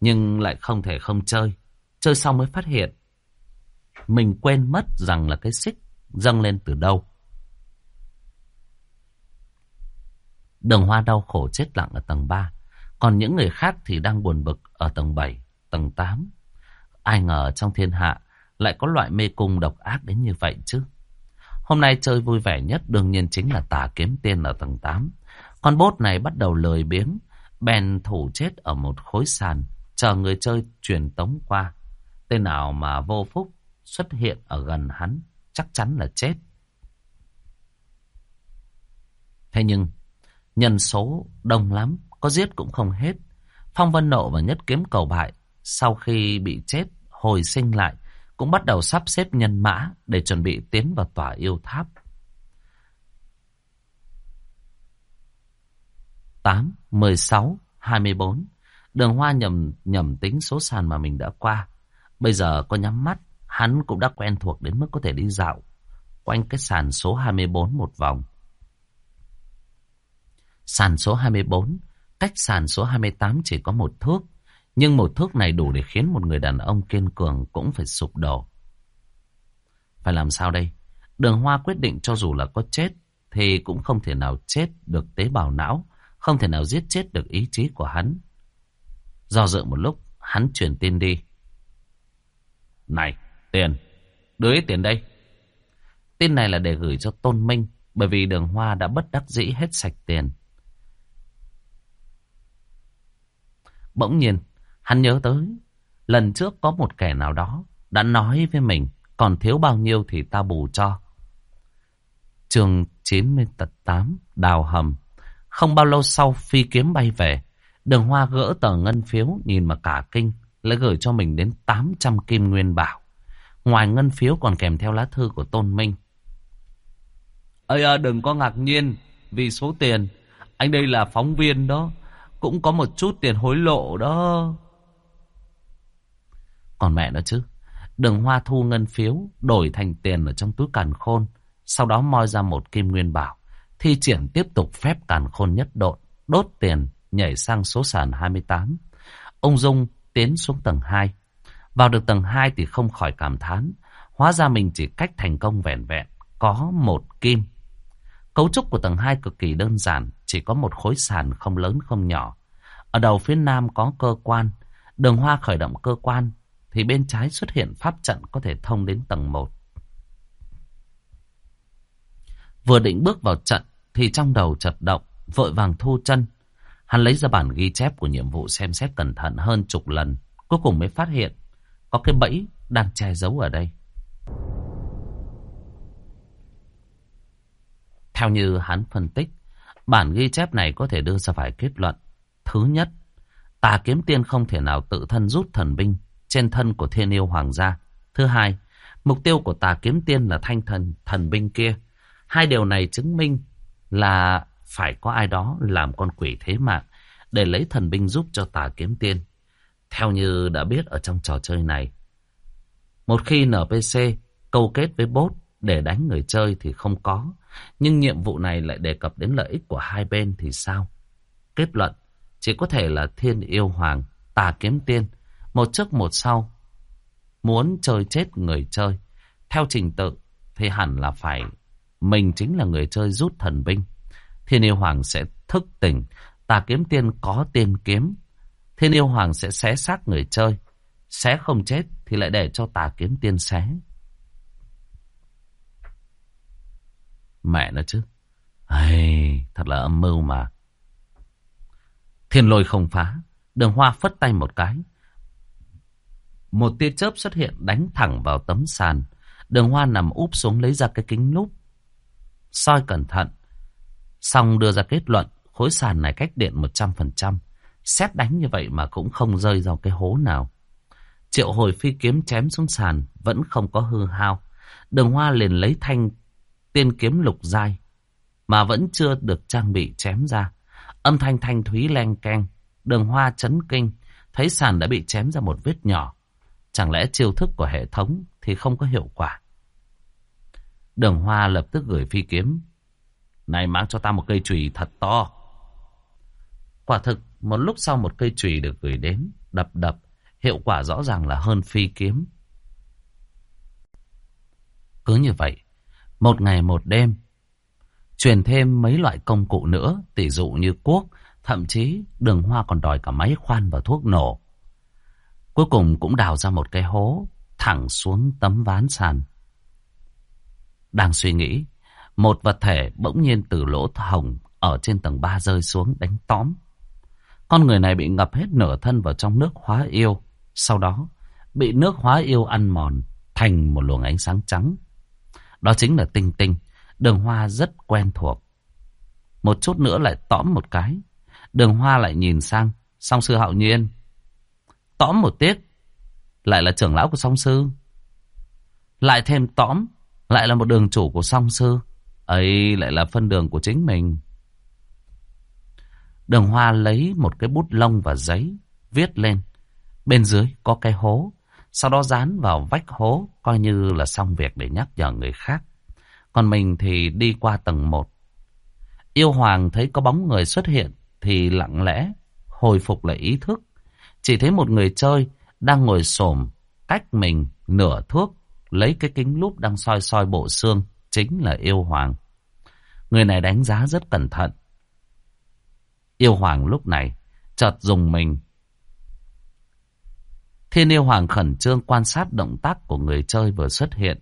Nhưng lại không thể không chơi. Chơi xong mới phát hiện. Mình quên mất rằng là cái xích dâng lên từ đâu. Đường hoa đau khổ chết lặng ở tầng 3. Còn những người khác thì đang buồn bực ở tầng 7, tầng 8. Ai ngờ trong thiên hạ lại có loại mê cung độc ác đến như vậy chứ. Hôm nay chơi vui vẻ nhất đương nhiên chính là tà kiếm tiên ở tầng 8. Con bốt này bắt đầu lười biếng, bèn thủ chết ở một khối sàn, chờ người chơi truyền tống qua. Tên nào mà vô phúc xuất hiện ở gần hắn, chắc chắn là chết. Thế nhưng, nhân số đông lắm, có giết cũng không hết. Phong Vân Nộ và Nhất Kiếm Cầu Bại, sau khi bị chết, hồi sinh lại, cũng bắt đầu sắp xếp nhân mã để chuẩn bị tiến vào tòa yêu tháp. 8, 16, 24. Đường Hoa nhầm nhầm tính số sàn mà mình đã qua. Bây giờ có nhắm mắt, hắn cũng đã quen thuộc đến mức có thể đi dạo quanh cái sàn số 24 một vòng. Sàn số 24, cách sàn số 28 chỉ có một thước, nhưng một thước này đủ để khiến một người đàn ông kiên cường cũng phải sụp đổ. Phải làm sao đây? Đường Hoa quyết định cho dù là có chết, thì cũng không thể nào chết được tế bào não, không thể nào giết chết được ý chí của hắn. Do dự một lúc, hắn chuyển tin đi. Này, tiền, đưa ít tiền đây. Tin này là để gửi cho Tôn Minh, bởi vì đường Hoa đã bất đắc dĩ hết sạch tiền. Bỗng nhiên, hắn nhớ tới, lần trước có một kẻ nào đó đã nói với mình, còn thiếu bao nhiêu thì ta bù cho. Trường 98, đào hầm. Không bao lâu sau phi kiếm bay về, đường hoa gỡ tờ ngân phiếu nhìn mà cả kinh, lấy gửi cho mình đến 800 kim nguyên bảo. Ngoài ngân phiếu còn kèm theo lá thư của Tôn Minh. Ây à, đừng có ngạc nhiên vì số tiền. Anh đây là phóng viên đó. Cũng có một chút tiền hối lộ đó. Còn mẹ nó chứ. Đường Hoa thu ngân phiếu, đổi thành tiền ở trong túi càn khôn. Sau đó moi ra một kim nguyên bảo. Thi triển tiếp tục phép càn khôn nhất độn. Đốt tiền, nhảy sang số sàn 28. Ông Dung tiến xuống tầng 2. Vào được tầng 2 thì không khỏi cảm thán. Hóa ra mình chỉ cách thành công vẹn vẹn. Có một kim. Cấu trúc của tầng 2 cực kỳ đơn giản. Chỉ có một khối sàn không lớn không nhỏ. Ở đầu phía nam có cơ quan. Đường hoa khởi động cơ quan. Thì bên trái xuất hiện pháp trận có thể thông đến tầng 1. Vừa định bước vào trận. Thì trong đầu chật động. Vội vàng thu chân. Hắn lấy ra bản ghi chép của nhiệm vụ xem xét cẩn thận hơn chục lần. Cuối cùng mới phát hiện có cái bẫy đang che giấu ở đây. Theo như hắn phân tích, bản ghi chép này có thể đưa ra vài kết luận. Thứ nhất, tà kiếm tiên không thể nào tự thân rút thần binh trên thân của thiên yêu hoàng gia. Thứ hai, mục tiêu của tà kiếm tiên là thanh thần thần binh kia. Hai điều này chứng minh là phải có ai đó làm con quỷ thế mạng để lấy thần binh giúp cho tà kiếm tiên. Theo như đã biết ở trong trò chơi này, một khi NPC câu kết với bot để đánh người chơi thì không có. Nhưng nhiệm vụ này lại đề cập đến lợi ích của hai bên thì sao? Kết luận, chỉ có thể là thiên yêu hoàng, tà kiếm tiên, một trước một sau. Muốn chơi chết người chơi, theo trình tự thì hẳn là phải mình chính là người chơi rút thần binh. Thiên yêu hoàng sẽ thức tỉnh, tà kiếm tiên có tiên kiếm. Thiên yêu hoàng sẽ xé xác người chơi. Xé không chết thì lại để cho tà kiếm tiên xé. Mẹ nó chứ. Ây, thật là âm mưu mà. Thiên lôi không phá. Đường hoa phất tay một cái. Một tia chớp xuất hiện đánh thẳng vào tấm sàn. Đường hoa nằm úp xuống lấy ra cái kính lúp. soi cẩn thận. Xong đưa ra kết luận. Khối sàn này cách điện 100%. Xét đánh như vậy mà cũng không rơi vào cái hố nào. Triệu hồi phi kiếm chém xuống sàn. Vẫn không có hư hao. Đường hoa liền lấy thanh tiên kiếm lục dai. Mà vẫn chưa được trang bị chém ra. Âm thanh thanh thúy len keng. Đường hoa chấn kinh. Thấy sàn đã bị chém ra một vết nhỏ. Chẳng lẽ chiêu thức của hệ thống thì không có hiệu quả. Đường hoa lập tức gửi phi kiếm. Này mang cho ta một cây chùy thật to. Quả thực, một lúc sau một cây chùy được gửi đến, đập đập, hiệu quả rõ ràng là hơn phi kiếm. Cứ như vậy, một ngày một đêm, truyền thêm mấy loại công cụ nữa, tỷ dụ như cuốc, thậm chí đường hoa còn đòi cả máy khoan và thuốc nổ. Cuối cùng cũng đào ra một cái hố, thẳng xuống tấm ván sàn. Đang suy nghĩ, một vật thể bỗng nhiên từ lỗ hồng ở trên tầng ba rơi xuống đánh tóm. Con người này bị ngập hết nửa thân vào trong nước hóa yêu. Sau đó, bị nước hóa yêu ăn mòn thành một luồng ánh sáng trắng. Đó chính là tinh tinh. Đường hoa rất quen thuộc. Một chút nữa lại tóm một cái. Đường hoa lại nhìn sang. Song sư hạo nhiên. Tóm một tiếc. Lại là trưởng lão của song sư. Lại thêm tóm. Lại là một đường chủ của song sư. ấy lại là phân đường của chính mình. Đường hoa lấy một cái bút lông và giấy. Viết lên. Bên dưới có cái hố. Sau đó dán vào vách hố. Coi như là xong việc để nhắc nhở người khác. Còn mình thì đi qua tầng 1. Yêu Hoàng thấy có bóng người xuất hiện thì lặng lẽ, hồi phục lại ý thức. Chỉ thấy một người chơi đang ngồi xổm cách mình nửa thước, lấy cái kính lúp đang soi soi bộ xương, chính là Yêu Hoàng. Người này đánh giá rất cẩn thận. Yêu Hoàng lúc này chợt dùng mình. Thiên Yêu Hoàng khẩn trương quan sát động tác của người chơi vừa xuất hiện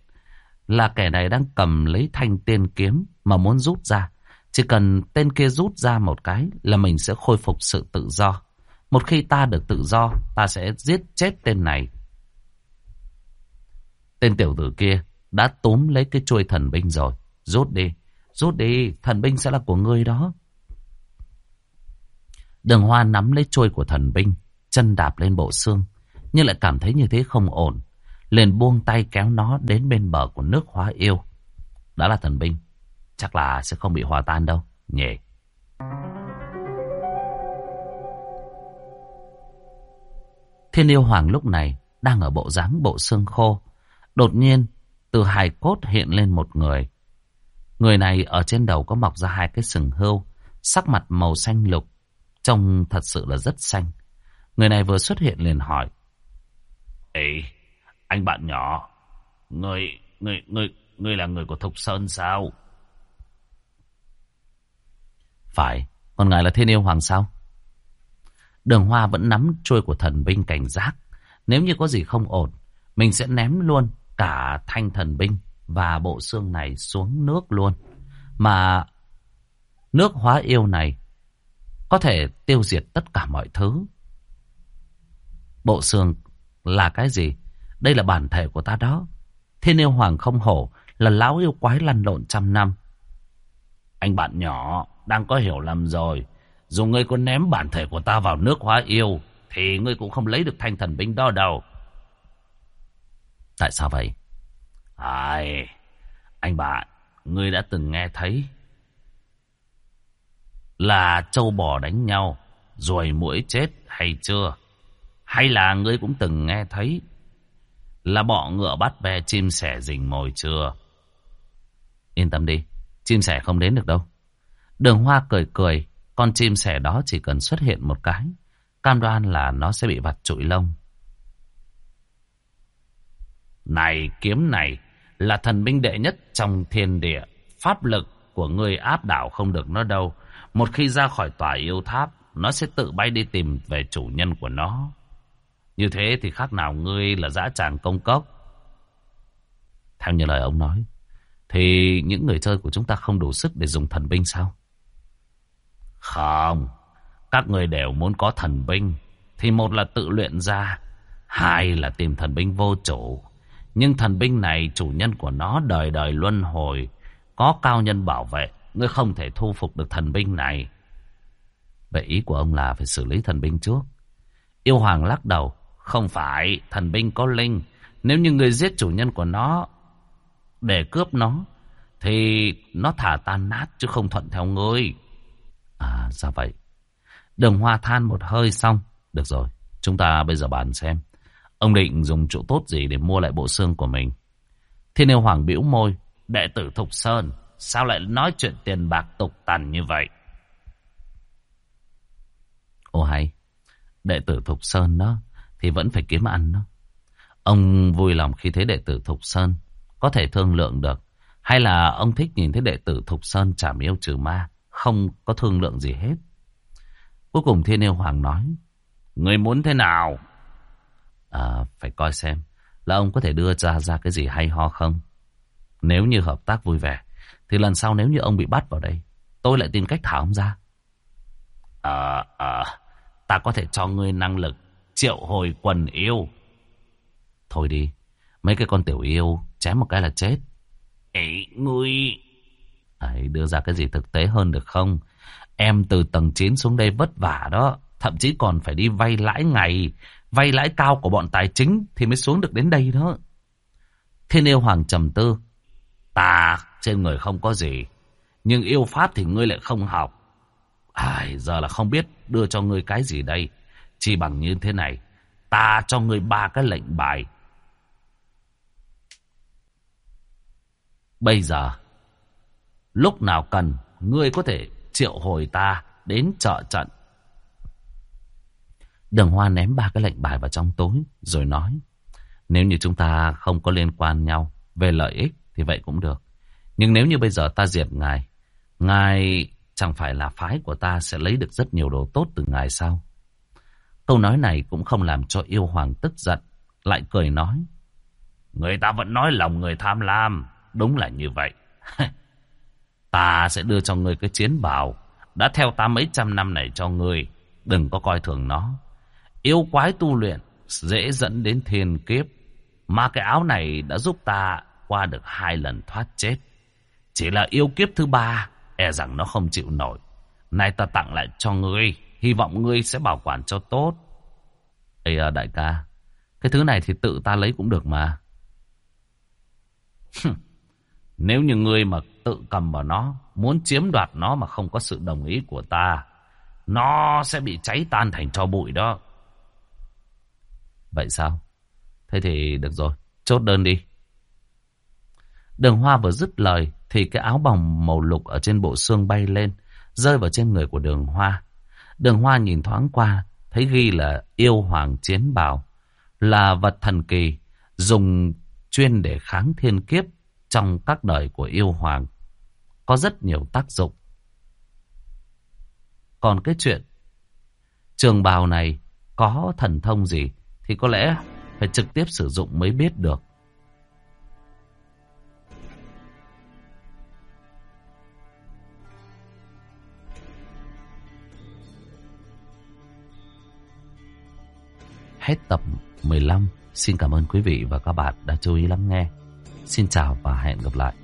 là kẻ này đang cầm lấy thanh tiên kiếm mà muốn rút ra. Chỉ cần tên kia rút ra một cái là mình sẽ khôi phục sự tự do. Một khi ta được tự do, ta sẽ giết chết tên này. Tên tiểu tử kia đã túm lấy cái chuôi thần binh rồi. Rút đi, rút đi, thần binh sẽ là của ngươi đó. Đường hoa nắm lấy chuôi của thần binh, chân đạp lên bộ xương, nhưng lại cảm thấy như thế không ổn liền buông tay kéo nó đến bên bờ của nước hóa yêu. Đó là thần binh. Chắc là sẽ không bị hòa tan đâu. Nhỉ. Thiên yêu hoàng lúc này đang ở bộ dáng bộ xương khô. Đột nhiên, từ hài cốt hiện lên một người. Người này ở trên đầu có mọc ra hai cái sừng hươu, sắc mặt màu xanh lục, trông thật sự là rất xanh. Người này vừa xuất hiện liền hỏi. Ê, anh bạn nhỏ, người, người, người, người là người của Thục Sơn sao? Phải, còn ngài là thiên yêu hoàng sao? Đường Hoa vẫn nắm trôi của thần binh cảnh giác. Nếu như có gì không ổn, mình sẽ ném luôn cả thanh thần binh và bộ xương này xuống nước luôn. Mà nước hóa yêu này có thể tiêu diệt tất cả mọi thứ. Bộ xương là cái gì? Đây là bản thể của ta đó. Thiên yêu hoàng không hổ là lão yêu quái lăn lộn trăm năm. Anh bạn nhỏ đang có hiểu lầm rồi. Dù ngươi có ném bản thể của ta vào nước hóa yêu thì ngươi cũng không lấy được thanh thần binh đó đâu. Tại sao vậy? Ai, anh bạn, ngươi đã từng nghe thấy là châu bò đánh nhau, rồi mũi chết hay chưa? Hay là ngươi cũng từng nghe thấy là bọ ngựa bắt ve chim sẻ rình mồi chưa? Yên tâm đi, chim sẻ không đến được đâu. Đường hoa cười cười, con chim sẻ đó chỉ cần xuất hiện một cái, cam đoan là nó sẽ bị vặt trụi lông. Này, kiếm này là thần binh đệ nhất trong thiên địa. Pháp lực của ngươi áp đảo không được nó đâu. Một khi ra khỏi tòa yêu tháp, nó sẽ tự bay đi tìm về chủ nhân của nó. Như thế thì khác nào ngươi là dã tràng công cốc. Theo như lời ông nói, thì những người chơi của chúng ta không đủ sức để dùng thần binh sao? Không, các người đều muốn có thần binh, thì một là tự luyện ra, hai là tìm thần binh vô chủ. Nhưng thần binh này chủ nhân của nó đời đời luân hồi, có cao nhân bảo vệ, ngươi không thể thu phục được thần binh này. Vậy ý của ông là phải xử lý thần binh trước. Yêu Hoàng lắc đầu, không phải, thần binh có linh. Nếu như người giết chủ nhân của nó để cướp nó, thì nó thả tan nát chứ không thuận theo ngươi. À, ra vậy. Đường Hoa than một hơi xong. Được rồi, chúng ta bây giờ bàn xem. Ông định dùng chỗ tốt gì để mua lại bộ xương của mình? Thiên yêu hoàng bĩu môi. Đệ tử Thục Sơn, sao lại nói chuyện tiền bạc tục tằn như vậy? Ô hay, đệ tử Thục Sơn đó, thì vẫn phải kiếm ăn đó. Ông vui lòng khi thấy đệ tử Thục Sơn có thể thương lượng được. Hay là ông thích nhìn thấy đệ tử Thục Sơn chảm yêu trừ ma, không có thương lượng gì hết. Cuối cùng Thiên Yêu Hoàng nói, Người muốn thế nào? À, phải coi xem là ông có thể đưa ra ra cái gì hay ho không. Nếu như hợp tác vui vẻ, thì lần sau nếu như ông bị bắt vào đây, tôi lại tìm cách thả ông ra. À, à, ta có thể cho ngươi năng lực triệu hồi quần yêu. Thôi đi, mấy cái con tiểu yêu chém một cái là chết. Ấy, ngươi... Ấy, đưa ra cái gì thực tế hơn được không? Em từ tầng 9 xuống đây vất vả đó. Thậm chí còn phải đi vay lãi ngày. Vay lãi cao của bọn tài chính thì mới xuống được đến đây đó. Thiên yêu hoàng trầm tư. Ta trên người không có gì. Nhưng yêu pháp thì ngươi lại không học. Ai, giờ là không biết đưa cho ngươi cái gì đây. Chỉ bằng như thế này. Ta cho ngươi ba cái lệnh bài. Bây giờ, lúc nào cần, ngươi có thể triệu hồi ta đến trợ trận. Đường Hoa ném ba cái lệnh bài vào trong tối, rồi nói, nếu như chúng ta không có liên quan nhau về lợi ích thì vậy cũng được. Nhưng nếu như bây giờ ta diệt ngài, ngài chẳng phải là phái của ta sẽ lấy được rất nhiều đồ tốt từ ngài sao? Câu nói này cũng không làm cho yêu hoàng tức giận, lại cười nói. Người ta vẫn nói lòng người tham lam, đúng là như vậy. (laughs) ta sẽ đưa cho người cái chiến bào, đã theo ta mấy trăm năm này cho người, đừng có coi thường nó. Yêu quái tu luyện, dễ dẫn đến thiên kiếp, mà cái áo này đã giúp ta qua được hai lần thoát chết. Chỉ là yêu kiếp thứ ba, e rằng nó không chịu nổi. Nay ta tặng lại cho ngươi, hy vọng ngươi sẽ bảo quản cho tốt. Ê à, đại ca, cái thứ này thì tự ta lấy cũng được mà. (laughs) Nếu như ngươi mà tự cầm vào nó, muốn chiếm đoạt nó mà không có sự đồng ý của ta, nó sẽ bị cháy tan thành tro bụi đó. Vậy sao? Thế thì được rồi, chốt đơn đi. Đường hoa vừa dứt lời thì cái áo bồng màu lục ở trên bộ xương bay lên, rơi vào trên người của đường hoa. Đường hoa nhìn thoáng qua, thấy ghi là yêu hoàng chiến bào, là vật thần kỳ, dùng chuyên để kháng thiên kiếp trong các đời của yêu hoàng. Có rất nhiều tác dụng. Còn cái chuyện trường bào này có thần thông gì thì có lẽ phải trực tiếp sử dụng mới biết được. Hết tập 15. Xin cảm ơn quý vị và các bạn đã chú ý lắng nghe. Xin chào và hẹn gặp lại.